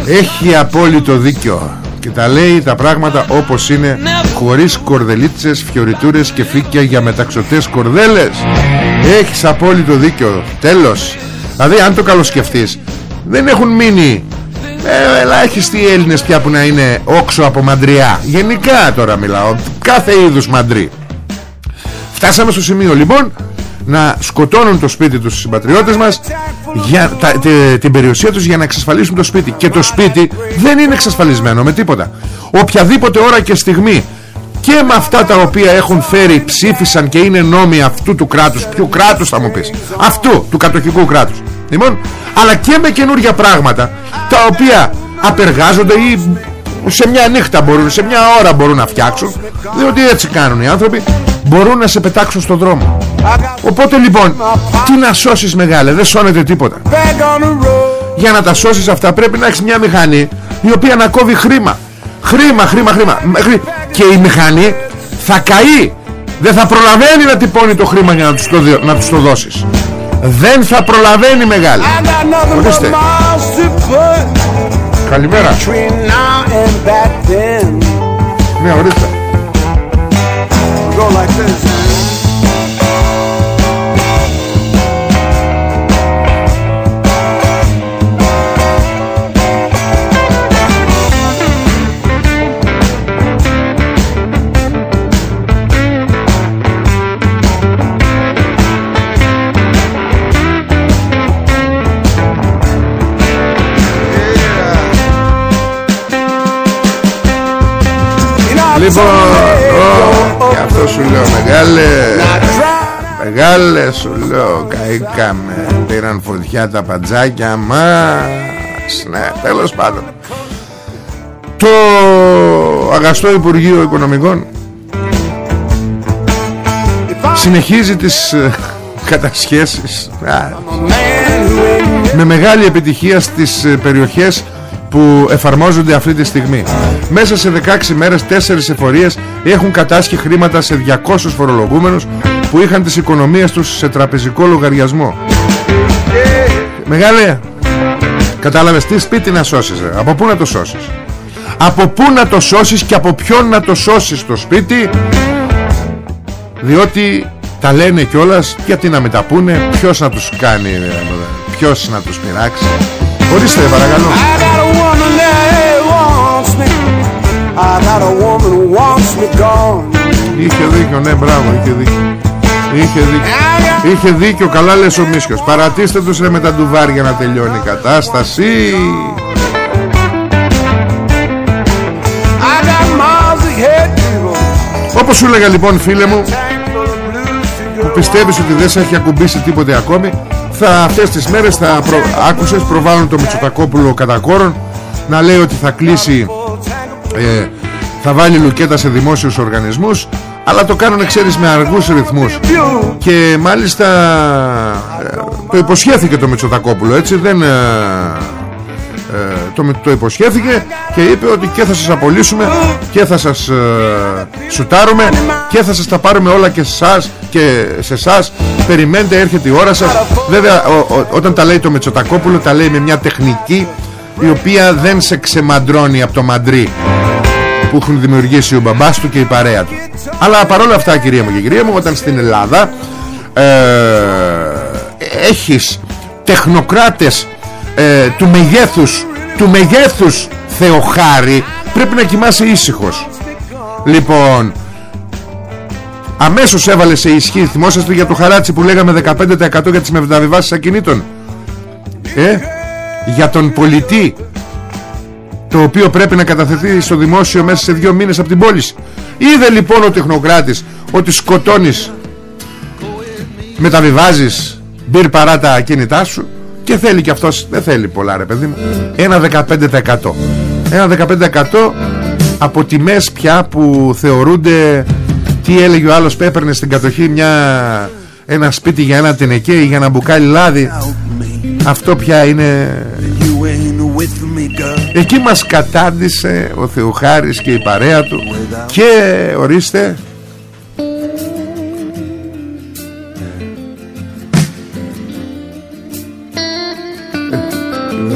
Έχει απόλυτο δίκιο Και τα λέει τα πράγματα όπως είναι Χωρίς κορδελίτσες, φιωριτούρες και φύκια για μεταξωτές κορδέλες. Έχεις απόλυτο δίκιο Τέλος. Δηλαδή αν το καλοσκεφτείς Δεν έχουν μείνει. Ε, ελάχιστοι Έλληνες πια που να είναι όξω από μαντριά. Γενικά τώρα μιλάω Κάθε είδους μαντρί Φτάσαμε στο σημείο λοιπόν να σκοτώνουν το σπίτι τους οι συμπατριώτες μας για τα, την περιουσία τους για να εξασφαλίσουν το σπίτι. Και το σπίτι δεν είναι εξασφαλισμένο με τίποτα. Οποιαδήποτε ώρα και στιγμή και με αυτά τα οποία έχουν φέρει ψήφισαν και είναι νόμοι αυτού του κράτους ποιου κράτους θα μου πεις αυτού του κατοχικού κράτους. Λοιπόν αλλά και με καινούργια πράγματα τα οποία απεργάζονται ή σε μια νύχτα μπορούν σε μια ώρα μπορούν να φτιάξουν διότι έτσι κάνουν οι άνθρωποι μπορούν να σε πετάξουν στον δρόμο οπότε λοιπόν τι να σώσεις μεγάλε δεν σώνεται τίποτα. Για να τα σώσεις αυτά πρέπει να έχεις μια μηχανή η οποία να κόβει χρήμα. Χρήμα χρήμα χρήμα. Και η μηχανή θα καεί. Δεν θα προλαβαίνει να τυπώνει το χρήμα για να τους το, να τους το δώσεις. Δεν θα προλαβαίνει μεγάλη Ορίστε. Καλημέρα. Ναι ορίστε λοιπόν ω, Γι' αυτό σου λέω μεγάλε. Μεγάλε σου λέω Καήκαμε. Πήραν φωτιά τα παντζάκια μας. Ναι τέλος πάντων. Το αγαστό Υπουργείο Οικονομικών Συνεχίζει τις ε, κατασχέσεις με μεγάλη επιτυχία στις ε, περιοχές που εφαρμόζονται αυτή τη στιγμή. Μέσα σε 16 μέρες 4 εφορίες έχουν κατάσχει χρήματα σε 200 φορολογούμενους που είχαν τις οικονομίες τους σε τραπεζικό λογαριασμό. Μεγάλε, κατάλαβες τι σπίτι να σώσεις, ρε. από πού να το σώσεις; Από πού να το σώσεις και από ποιον να το σώσεις το σπίτι; Διότι τα λένε κιόλας γιατί να μεταπούνε ποιος να τους κάνει ποιος να τους πειράξει; Ορίστε παρακαλώ Είχε δίκιο, ναι, μπράβο, είχε δίκιο. Είχε δίκιο. Είχε δίκιο, καλά λες ο Μίσιος. Παρατήστε τους ρε με τα ντουβάρια να τελειώνει η κατάσταση. Όπως σου έλεγα λοιπόν φίλε μου Που πιστεύεις ότι δεν σε έχει ακουμπήσει τίποτε ακόμη Θα αυτές τις μέρες θα προ... Άκουσες προβάλλουν το Μητσοτακόπουλο κατά κόρον Να λέει ότι θα κλείσει ε, θα βάλει λουκέτα σε δημόσιους οργανισμούς αλλά το κάνουν ξέρεις με αργούς ρυθμούς. Και μάλιστα ε, το υποσχέθηκε το Μητσοτακόπουλο έτσι δεν ε, ε, το, το υποσχέθηκε και είπε ότι και θα σας απολύσουμε και θα σας ε, σουτάρουμε και θα σας τα πάρουμε όλα και σε εσάς και σε εσάς περιμένετε έρχεται η ώρα σας. Βέβαια όταν τα λέει το Μητσοτακόπουλο τα λέει με μια τεχνική η οποία δεν σε ξεμαντρώνει από το μαντρί που έχουν δημιουργήσει ο μπαμπάς του και η παρέα του. Αλλά παρόλα αυτά κυρία μου και κυρία μου όταν στην Ελλάδα ε, έχεις τεχνοκράτες ε, του μεγέθους του μεγέθους Θεοχάρη πρέπει να κοιμάσαι ήσυχος. Λοιπόν αμέσως έβαλες σε ισχύ θυμόσαστε για το χαράτσι που λέγαμε 15% για τις μεταβιβάσεις ακινήτων; Ε, για τον πολιτή το οποίο πρέπει να καταθεθεί στο δημόσιο μέσα σε δύο μήνες από την πώληση. Είδε λοιπόν ο τεχνοκράτης ότι σκοτώνεις μεταβιβάζεις μπυρ παρά τα ακίνητά σου; Και θέλει και αυτός δεν θέλει πολλά ρε παιδί μου. Ένα 15% ένα 15% από τιμές πια που θεωρούνται τι έλεγε ο άλλος που έπαιρνε στην κατοχή μια, ένα σπίτι για ένα τενεκέ ή για ένα μπουκάλι λάδι. Αυτό πια είναι Εκεί μας κατάντησε ο Θεοχάρης και η παρέα του. Και ορίστε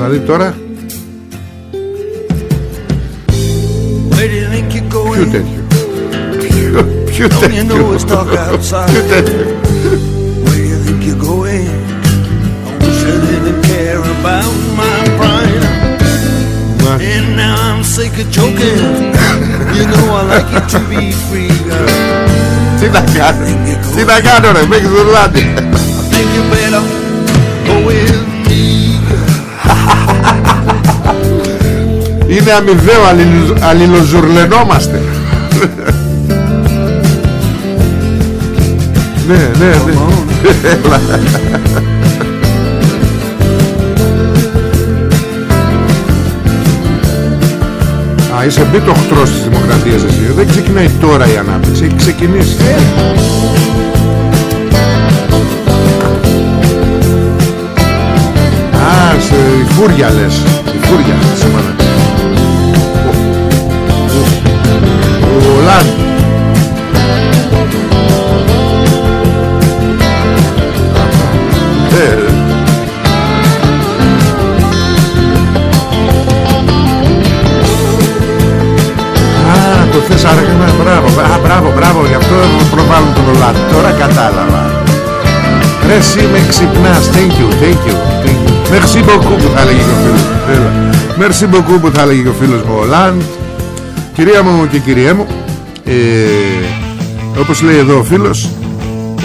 Δηλαδή τώρα. Ποιο τέτοιο. Ποιο τέτοιο. Ποιο τέτοιο. And now I'm sick of joking. You know I like it to be free, girl. Τι να κάνω, τι να κάνω ρε, με έχεις δουλάνει. I think you better go with me, Είναι αμοιβαίο, αλληλοζουρλενόμαστε. ναι, ναι, ναι. είσαι μπίτοχτρος της δημοκρατίας εσύ. Δεν ξεκινάει τώρα η ανάπτυξη. Έχει ξεκινήσει η φούρια λες Η φούρια σήμερα Ο Λαν Ε, το θες άρα μπράβο, α, μπράβο, μπράβο, γι' αυτό προβάλλουν τον Ολάντ. Τώρα κατάλαβα. Ρε εσύ με ξυπνάς, thank you, thank you, thank you. Merci beaucoup που θα έλεγε και ο φίλος. Μου. Merci beaucoup που θα έλεγε και ο φίλος μου Ολάντ. Κυρία μου και κυριέ μου, ε, όπως λέει εδώ ο φίλος,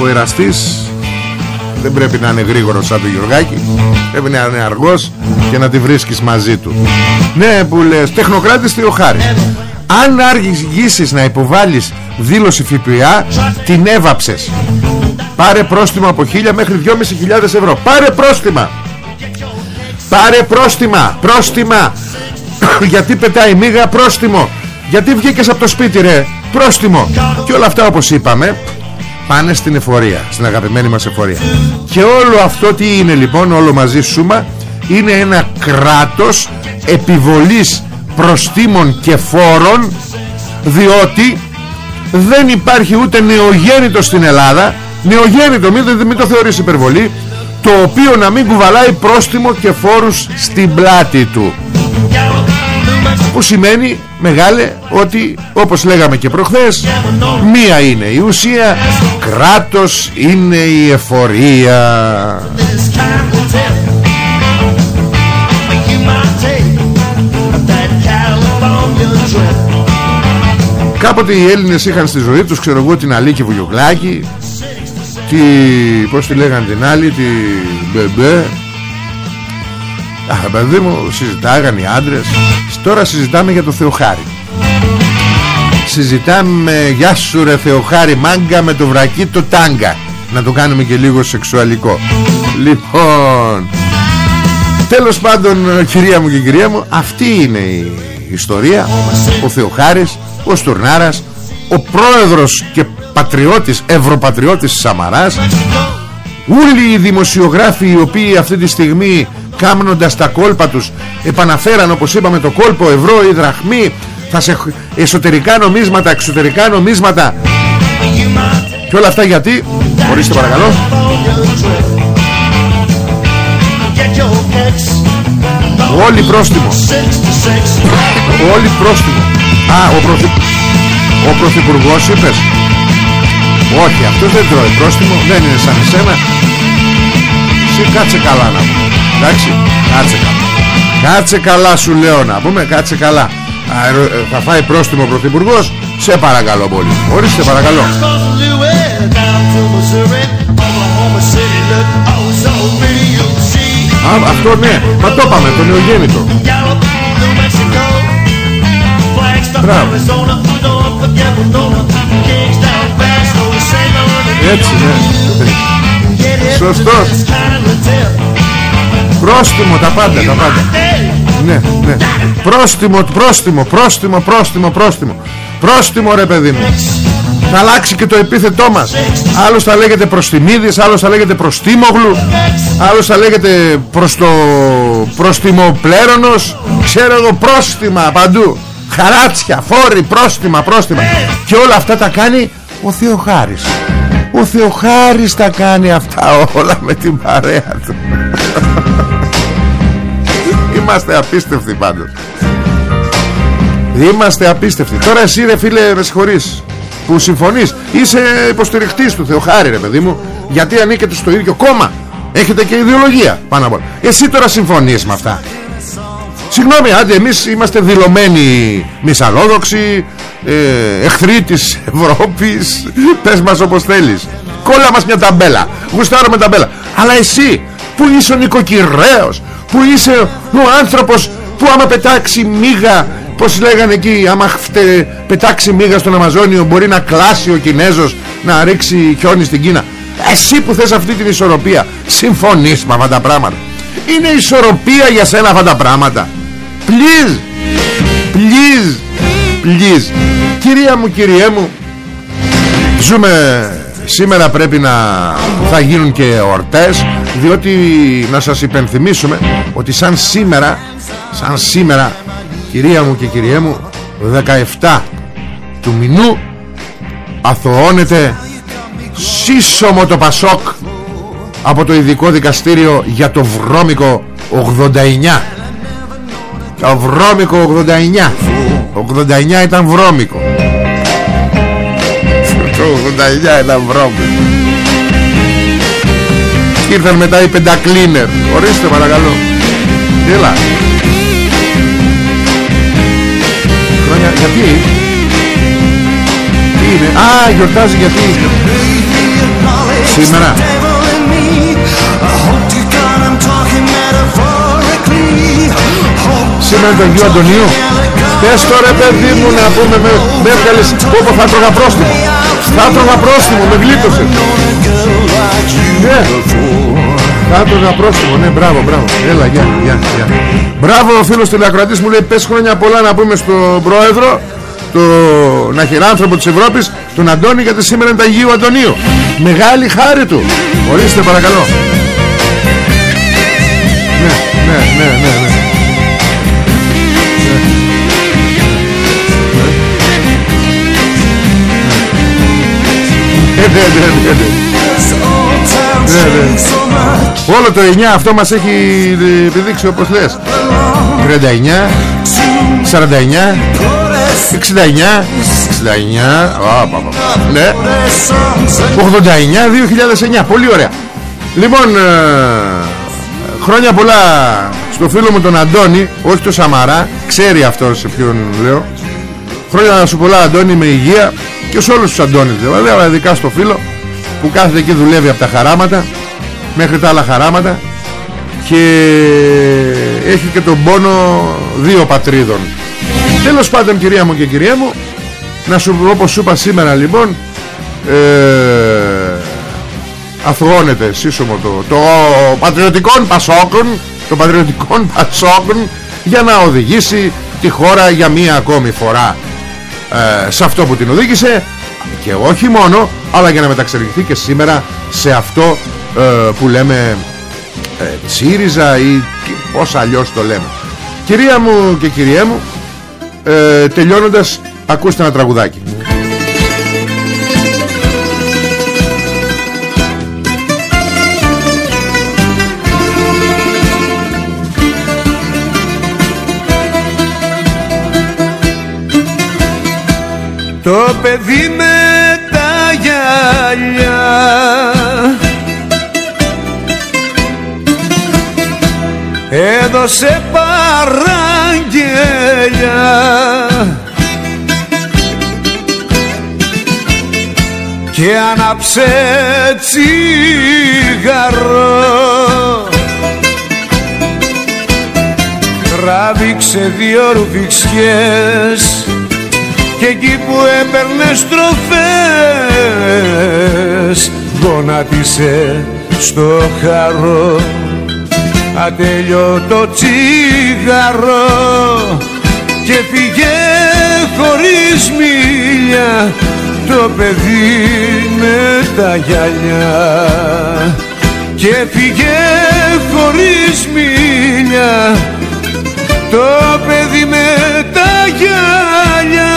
ο εραστής δεν πρέπει να είναι γρήγορος σαν το Γιωργάκη. Πρέπει να είναι αργός και να τη βρίσκεις μαζί του. Ναι που λες τεχνοκράτης Θεοχάρης. Αν αργήσεις να υποβάλεις δήλωση ΦΠΑ την έβαψες. Πάρε πρόστιμο από 1000 μέχρι 2.500 ευρώ. Πάρε πρόστιμα πάρε πρόστιμα πρόστιμα. Γιατί πετάει μίγα πρόστιμο. Γιατί βγήκες από το σπίτι ρε πρόστιμο. Και όλα αυτά όπως είπαμε πάνε στην εφορία στην αγαπημένη μας εφορία. Και όλο αυτό τι είναι λοιπόν όλο μαζί σούμα είναι ένα κράτος επιβολής προστήμων και φόρων διότι δεν υπάρχει ούτε νεογέννητος στην Ελλάδα. Νεογέννητο μην, μην το θεωρείς υπερβολή το οποίο να μην κουβαλάει πρόστιμο και φόρους στην πλάτη του. Που σημαίνει μεγάλε ότι όπως λέγαμε και προχθές μία είναι η ουσία κράτος είναι η εφορία. Κάποτε οι Έλληνες είχαν στη ζωή τους ξέρω εγώ την Αλίκη Βουγιουκλάκη τη, πως τη λέγανε την άλλη τη Μπεμπέ Αχ παιδί μου συζητάγανε οι άντρες. Τώρα συζητάμε για το Θεοχάρη. Συζητάμε Γεια σου ρε Θεοχάρη μάγκα Με το βρακί το τάγκα Να το κάνουμε και λίγο σεξουαλικό. Λοιπόν Τέλος πάντων κυρία μου και κυρία μου Αυτή είναι η ιστορία. Ο Θεοχάρης Ο Στουρνάρας Ο πρόεδρος και πατριώτης Ευρωπατριώτης Σαμαράς. Όλοι οι δημοσιογράφοι οι οποίοι αυτή τη στιγμή κάμνοντας τα κόλπα τους επαναφέραν όπως είπαμε το κόλπο ευρώ ή δραχμή θα σε εσωτερικά νομίσματα εξωτερικά νομίσματα. Και όλα αυτά γιατί ορίστε παρακαλώ. Όλοι πρόστιμο. Όλοι πρόστιμο. Α ο, πρωθυ... ο πρωθυπουργός είπες όχι αυτός δεν τρώει πρόστιμο δεν είναι σαν εσένα. Εσύ κάτσε καλά να πούμε Εντάξει κάτσε καλά. Κάτσε καλά σου λέω να πούμε Κάτσε καλά. Ε, Θα φάει πρόστιμο ο πρωθυπουργός Σε παρακαλώ πολύ. Ορίστε παρακαλώ. Α, αυτό ναι, μα το είπαμε, το νεογέννητο. Μπράβο Έτσι ναι Σωστός Πρόστιμο τα πάντα, τα πάντα. Ναι, ναι. Πρόστιμο, πρόστιμο, πρόστιμο, πρόστιμο, πρόστιμο. Πρόστιμο ρε παιδί μου. Θα αλλάξει και το επίθετό μας. Άλλος θα λέγεται προστιμίδης, άλλος θα λέγεται προστίμογλου, άλλος θα λέγεται προς το προστιμοπλέρωνος. Ξέρω εγώ πρόστιμα παντού. Χαράτσια, φόροι, πρόστιμα, πρόστιμα. Και όλα αυτά τα κάνει ο Θεοχάρης. Ο Θεοχάρης τα κάνει αυτά όλα με την παρέα του. Είμαστε απίστευτοι πάντως. Είμαστε απίστευτοι. Τώρα εσύ ρε φίλε με συγχωρείς Που συμφωνείς Είσαι υποστηριχτής του Θεοχάρη ρε παιδί μου Γιατί ανήκετε στο ίδιο κόμμα. Έχετε και ιδεολογία πάνω από όλα. Εσύ τώρα συμφωνείς με αυτά Συγγνώμη άντε εμείς είμαστε δηλωμένοι Μισαλόδοξοι ε, Εχθροί της Ευρώπης. Πες μας όπως θέλεις. Κόλλα μας μια ταμπέλα. Γουστάρω με ταμπέλα. Αλλά εσύ που είσαι ο νοικοκυρέος που είσαι ο άνθρωπος που άμα πετάξει μίγα πως λέγανε εκεί άμα χτε, πετάξει μίγα στον Αμαζόνιο μπορεί να κλάσει ο Κινέζος να ρίξει χιόνι στην Κίνα. Εσύ που θες αυτή την ισορροπία συμφωνείς με αυτά τα πράγματα. Είναι ισορροπία για σένα αυτά τα πράγματα please please please. Κυρία μου κυριέ μου ζούμε. Σήμερα πρέπει να θα γίνουν και ορτές διότι να σας υπενθυμίσουμε ότι σαν σήμερα σαν σήμερα κυρία μου και κυριέ μου 17 του μηνού αθωώνεται σύσσωμο το Πασόκ από το ειδικό δικαστήριο για το βρώμικο 89 το βρώμικο 89 89 ήταν βρώμικο. Το 89 ήταν βρώμικο. Ήρθαν μετά οι πεντακλίνερ. Ορίστε παρακαλώ. Έλα. Χρόνια γιατί; Τι είναι; Α γιορτάζει γιατί. Σήμερα Σήμερα το Αγίου Αντωνίου. Πες τώρα παιδί μου να πούμε Με, με έβγαλες Πόπο θα τρώγα πρόστιμο. Θα τρώγα πρόστιμο Με γλίτωσε. Ναι. Θα τρώγα πρόστιμο Ναι μπράβο μπράβο. Έλα γεια γεια γεια. Μπράβο ο φίλος τηλεακροατής μου λέει Πες χρόνια πολλά να πούμε στον πρόεδρο τον αχυράνθρωπο της Ευρώπης τον Αντώνη γιατί σήμερα είναι τα Αγίου Αντωνίου μεγάλη χάρη του. Ορίστε παρακαλώ. Ναι ναι ναι ναι, ναι. Όλο το 9 αυτό μας έχει επιδείξει όπως λες. 39 49 69 69 Ναι. 89 2009 Πολύ ωραία. Λοιπόν ε, Χρόνια πολλά στο φίλο μου τον Αντώνη Όχι το Σαμαρά. Ξέρει αυτός σε ποιον λέω Χρόνια σου πολλά Αντώνη με υγεία Και σε όλους τους Αντώνης δηλαδή Αλλά ειδικά στο φίλο Που κάθεται εκεί δουλεύει από τα χαράματα Μέχρι τα άλλα χαράματα Και έχει και τον πόνο Δύο πατρίδων. Τέλος πάντων κυρία μου και κυρία μου Να σου όπως σου είπα σήμερα λοιπόν ε, Αθρώνεται σύσσωμο το, το πατριωτικών πασόκων Το πατριωτικών πασόκων Για να οδηγήσει τη χώρα για μία ακόμη φορά ε, Σε αυτό που την οδήγησε Και όχι μόνο Αλλά για να μεταξελιχθεί και σήμερα Σε αυτό ε, που λέμε ε, Τσίριζα ή πώς αλλιώς το λέμε. Κυρία μου και κυρία μου ε, τελειώνοντας ακούστε ένα τραγουδάκι παιδί με τα γυαλιά. Έδωσε παραγγελιά και άναψε τσιγαρό τράβηξε δύο ρουφιξιές και εκεί που έπαιρνες στροφές γονάτισε στο χαρό. Ατέλειωτο τσιγαρό και φύγε χωρίς μίλια. Το παιδί με τα γυαλιά. Και φύγε χωρίς μίλια. Το παιδί με τα γυαλιά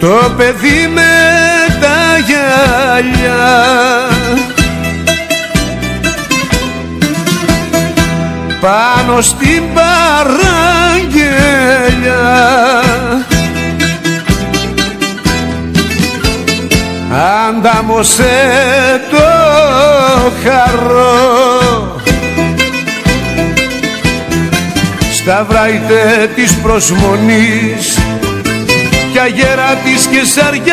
Το παιδί με τα γυαλιά πάνω στην παραγγελιά αντάμωσε το χαρό. Στα βράιτε της προσμονής κι αγέρα της Κεσαριανής.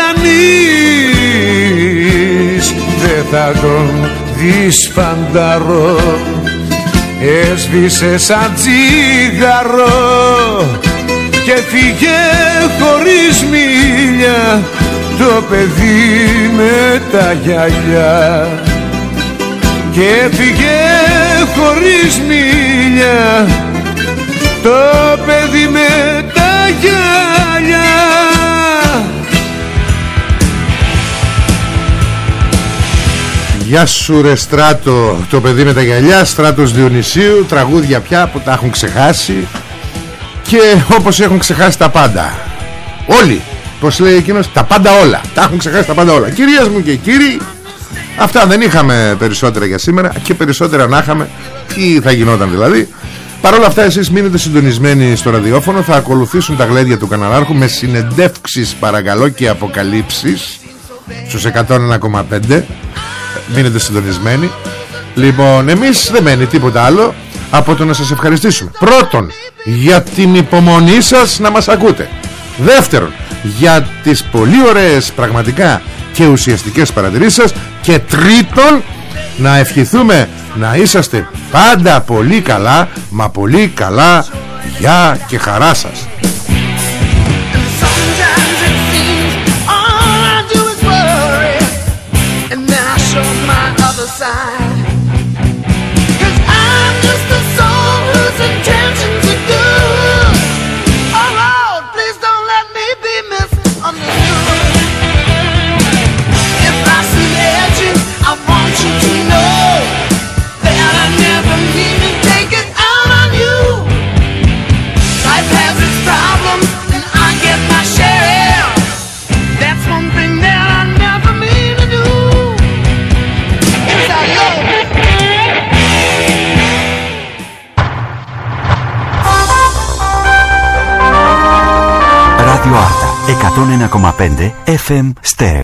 Δεν θα τον δεις φανταρό έσβησε σαν τσιγαρό και φύγε χωρίς μίλια το παιδί με τα γυαλιά. Και φύγε χωρίς μίλια το παιδί με Γεια σου ρε Στράτο Το παιδί με τα γυαλιά Στράτος Διονυσίου Τραγούδια πια που τα έχουν ξεχάσει Και όπως έχουν ξεχάσει τα πάντα. Όλοι Πως λέει εκείνος Τα πάντα όλα Τα έχουν ξεχάσει τα πάντα όλα. Κυρίες μου και κύριοι Αυτά δεν είχαμε περισσότερα για σήμερα Και περισσότερα να είχαμε Τι θα γινόταν δηλαδή. Παρ' όλα αυτά εσείς μείνετε συντονισμένοι στο ραδιόφωνο Θα ακολουθήσουν τα γλέντια του καναλάρχου Με συνεντεύξεις παρακαλώ και αποκαλύψεις Στους 101,5 Μείνετε συντονισμένοι. Λοιπόν εμείς δεν μένει τίποτα άλλο Από το να σας ευχαριστήσουμε. Πρώτον για την υπομονή σας να μας ακούτε. Δεύτερον για τις πολύ ωραίες πραγματικά και ουσιαστικές παρατηρήσεις σας. Και τρίτον να ευχηθούμε να είσαστε πάντα πολύ καλά Μα πολύ καλά. Γεια και χαρά σας 101,5 FM Stereo.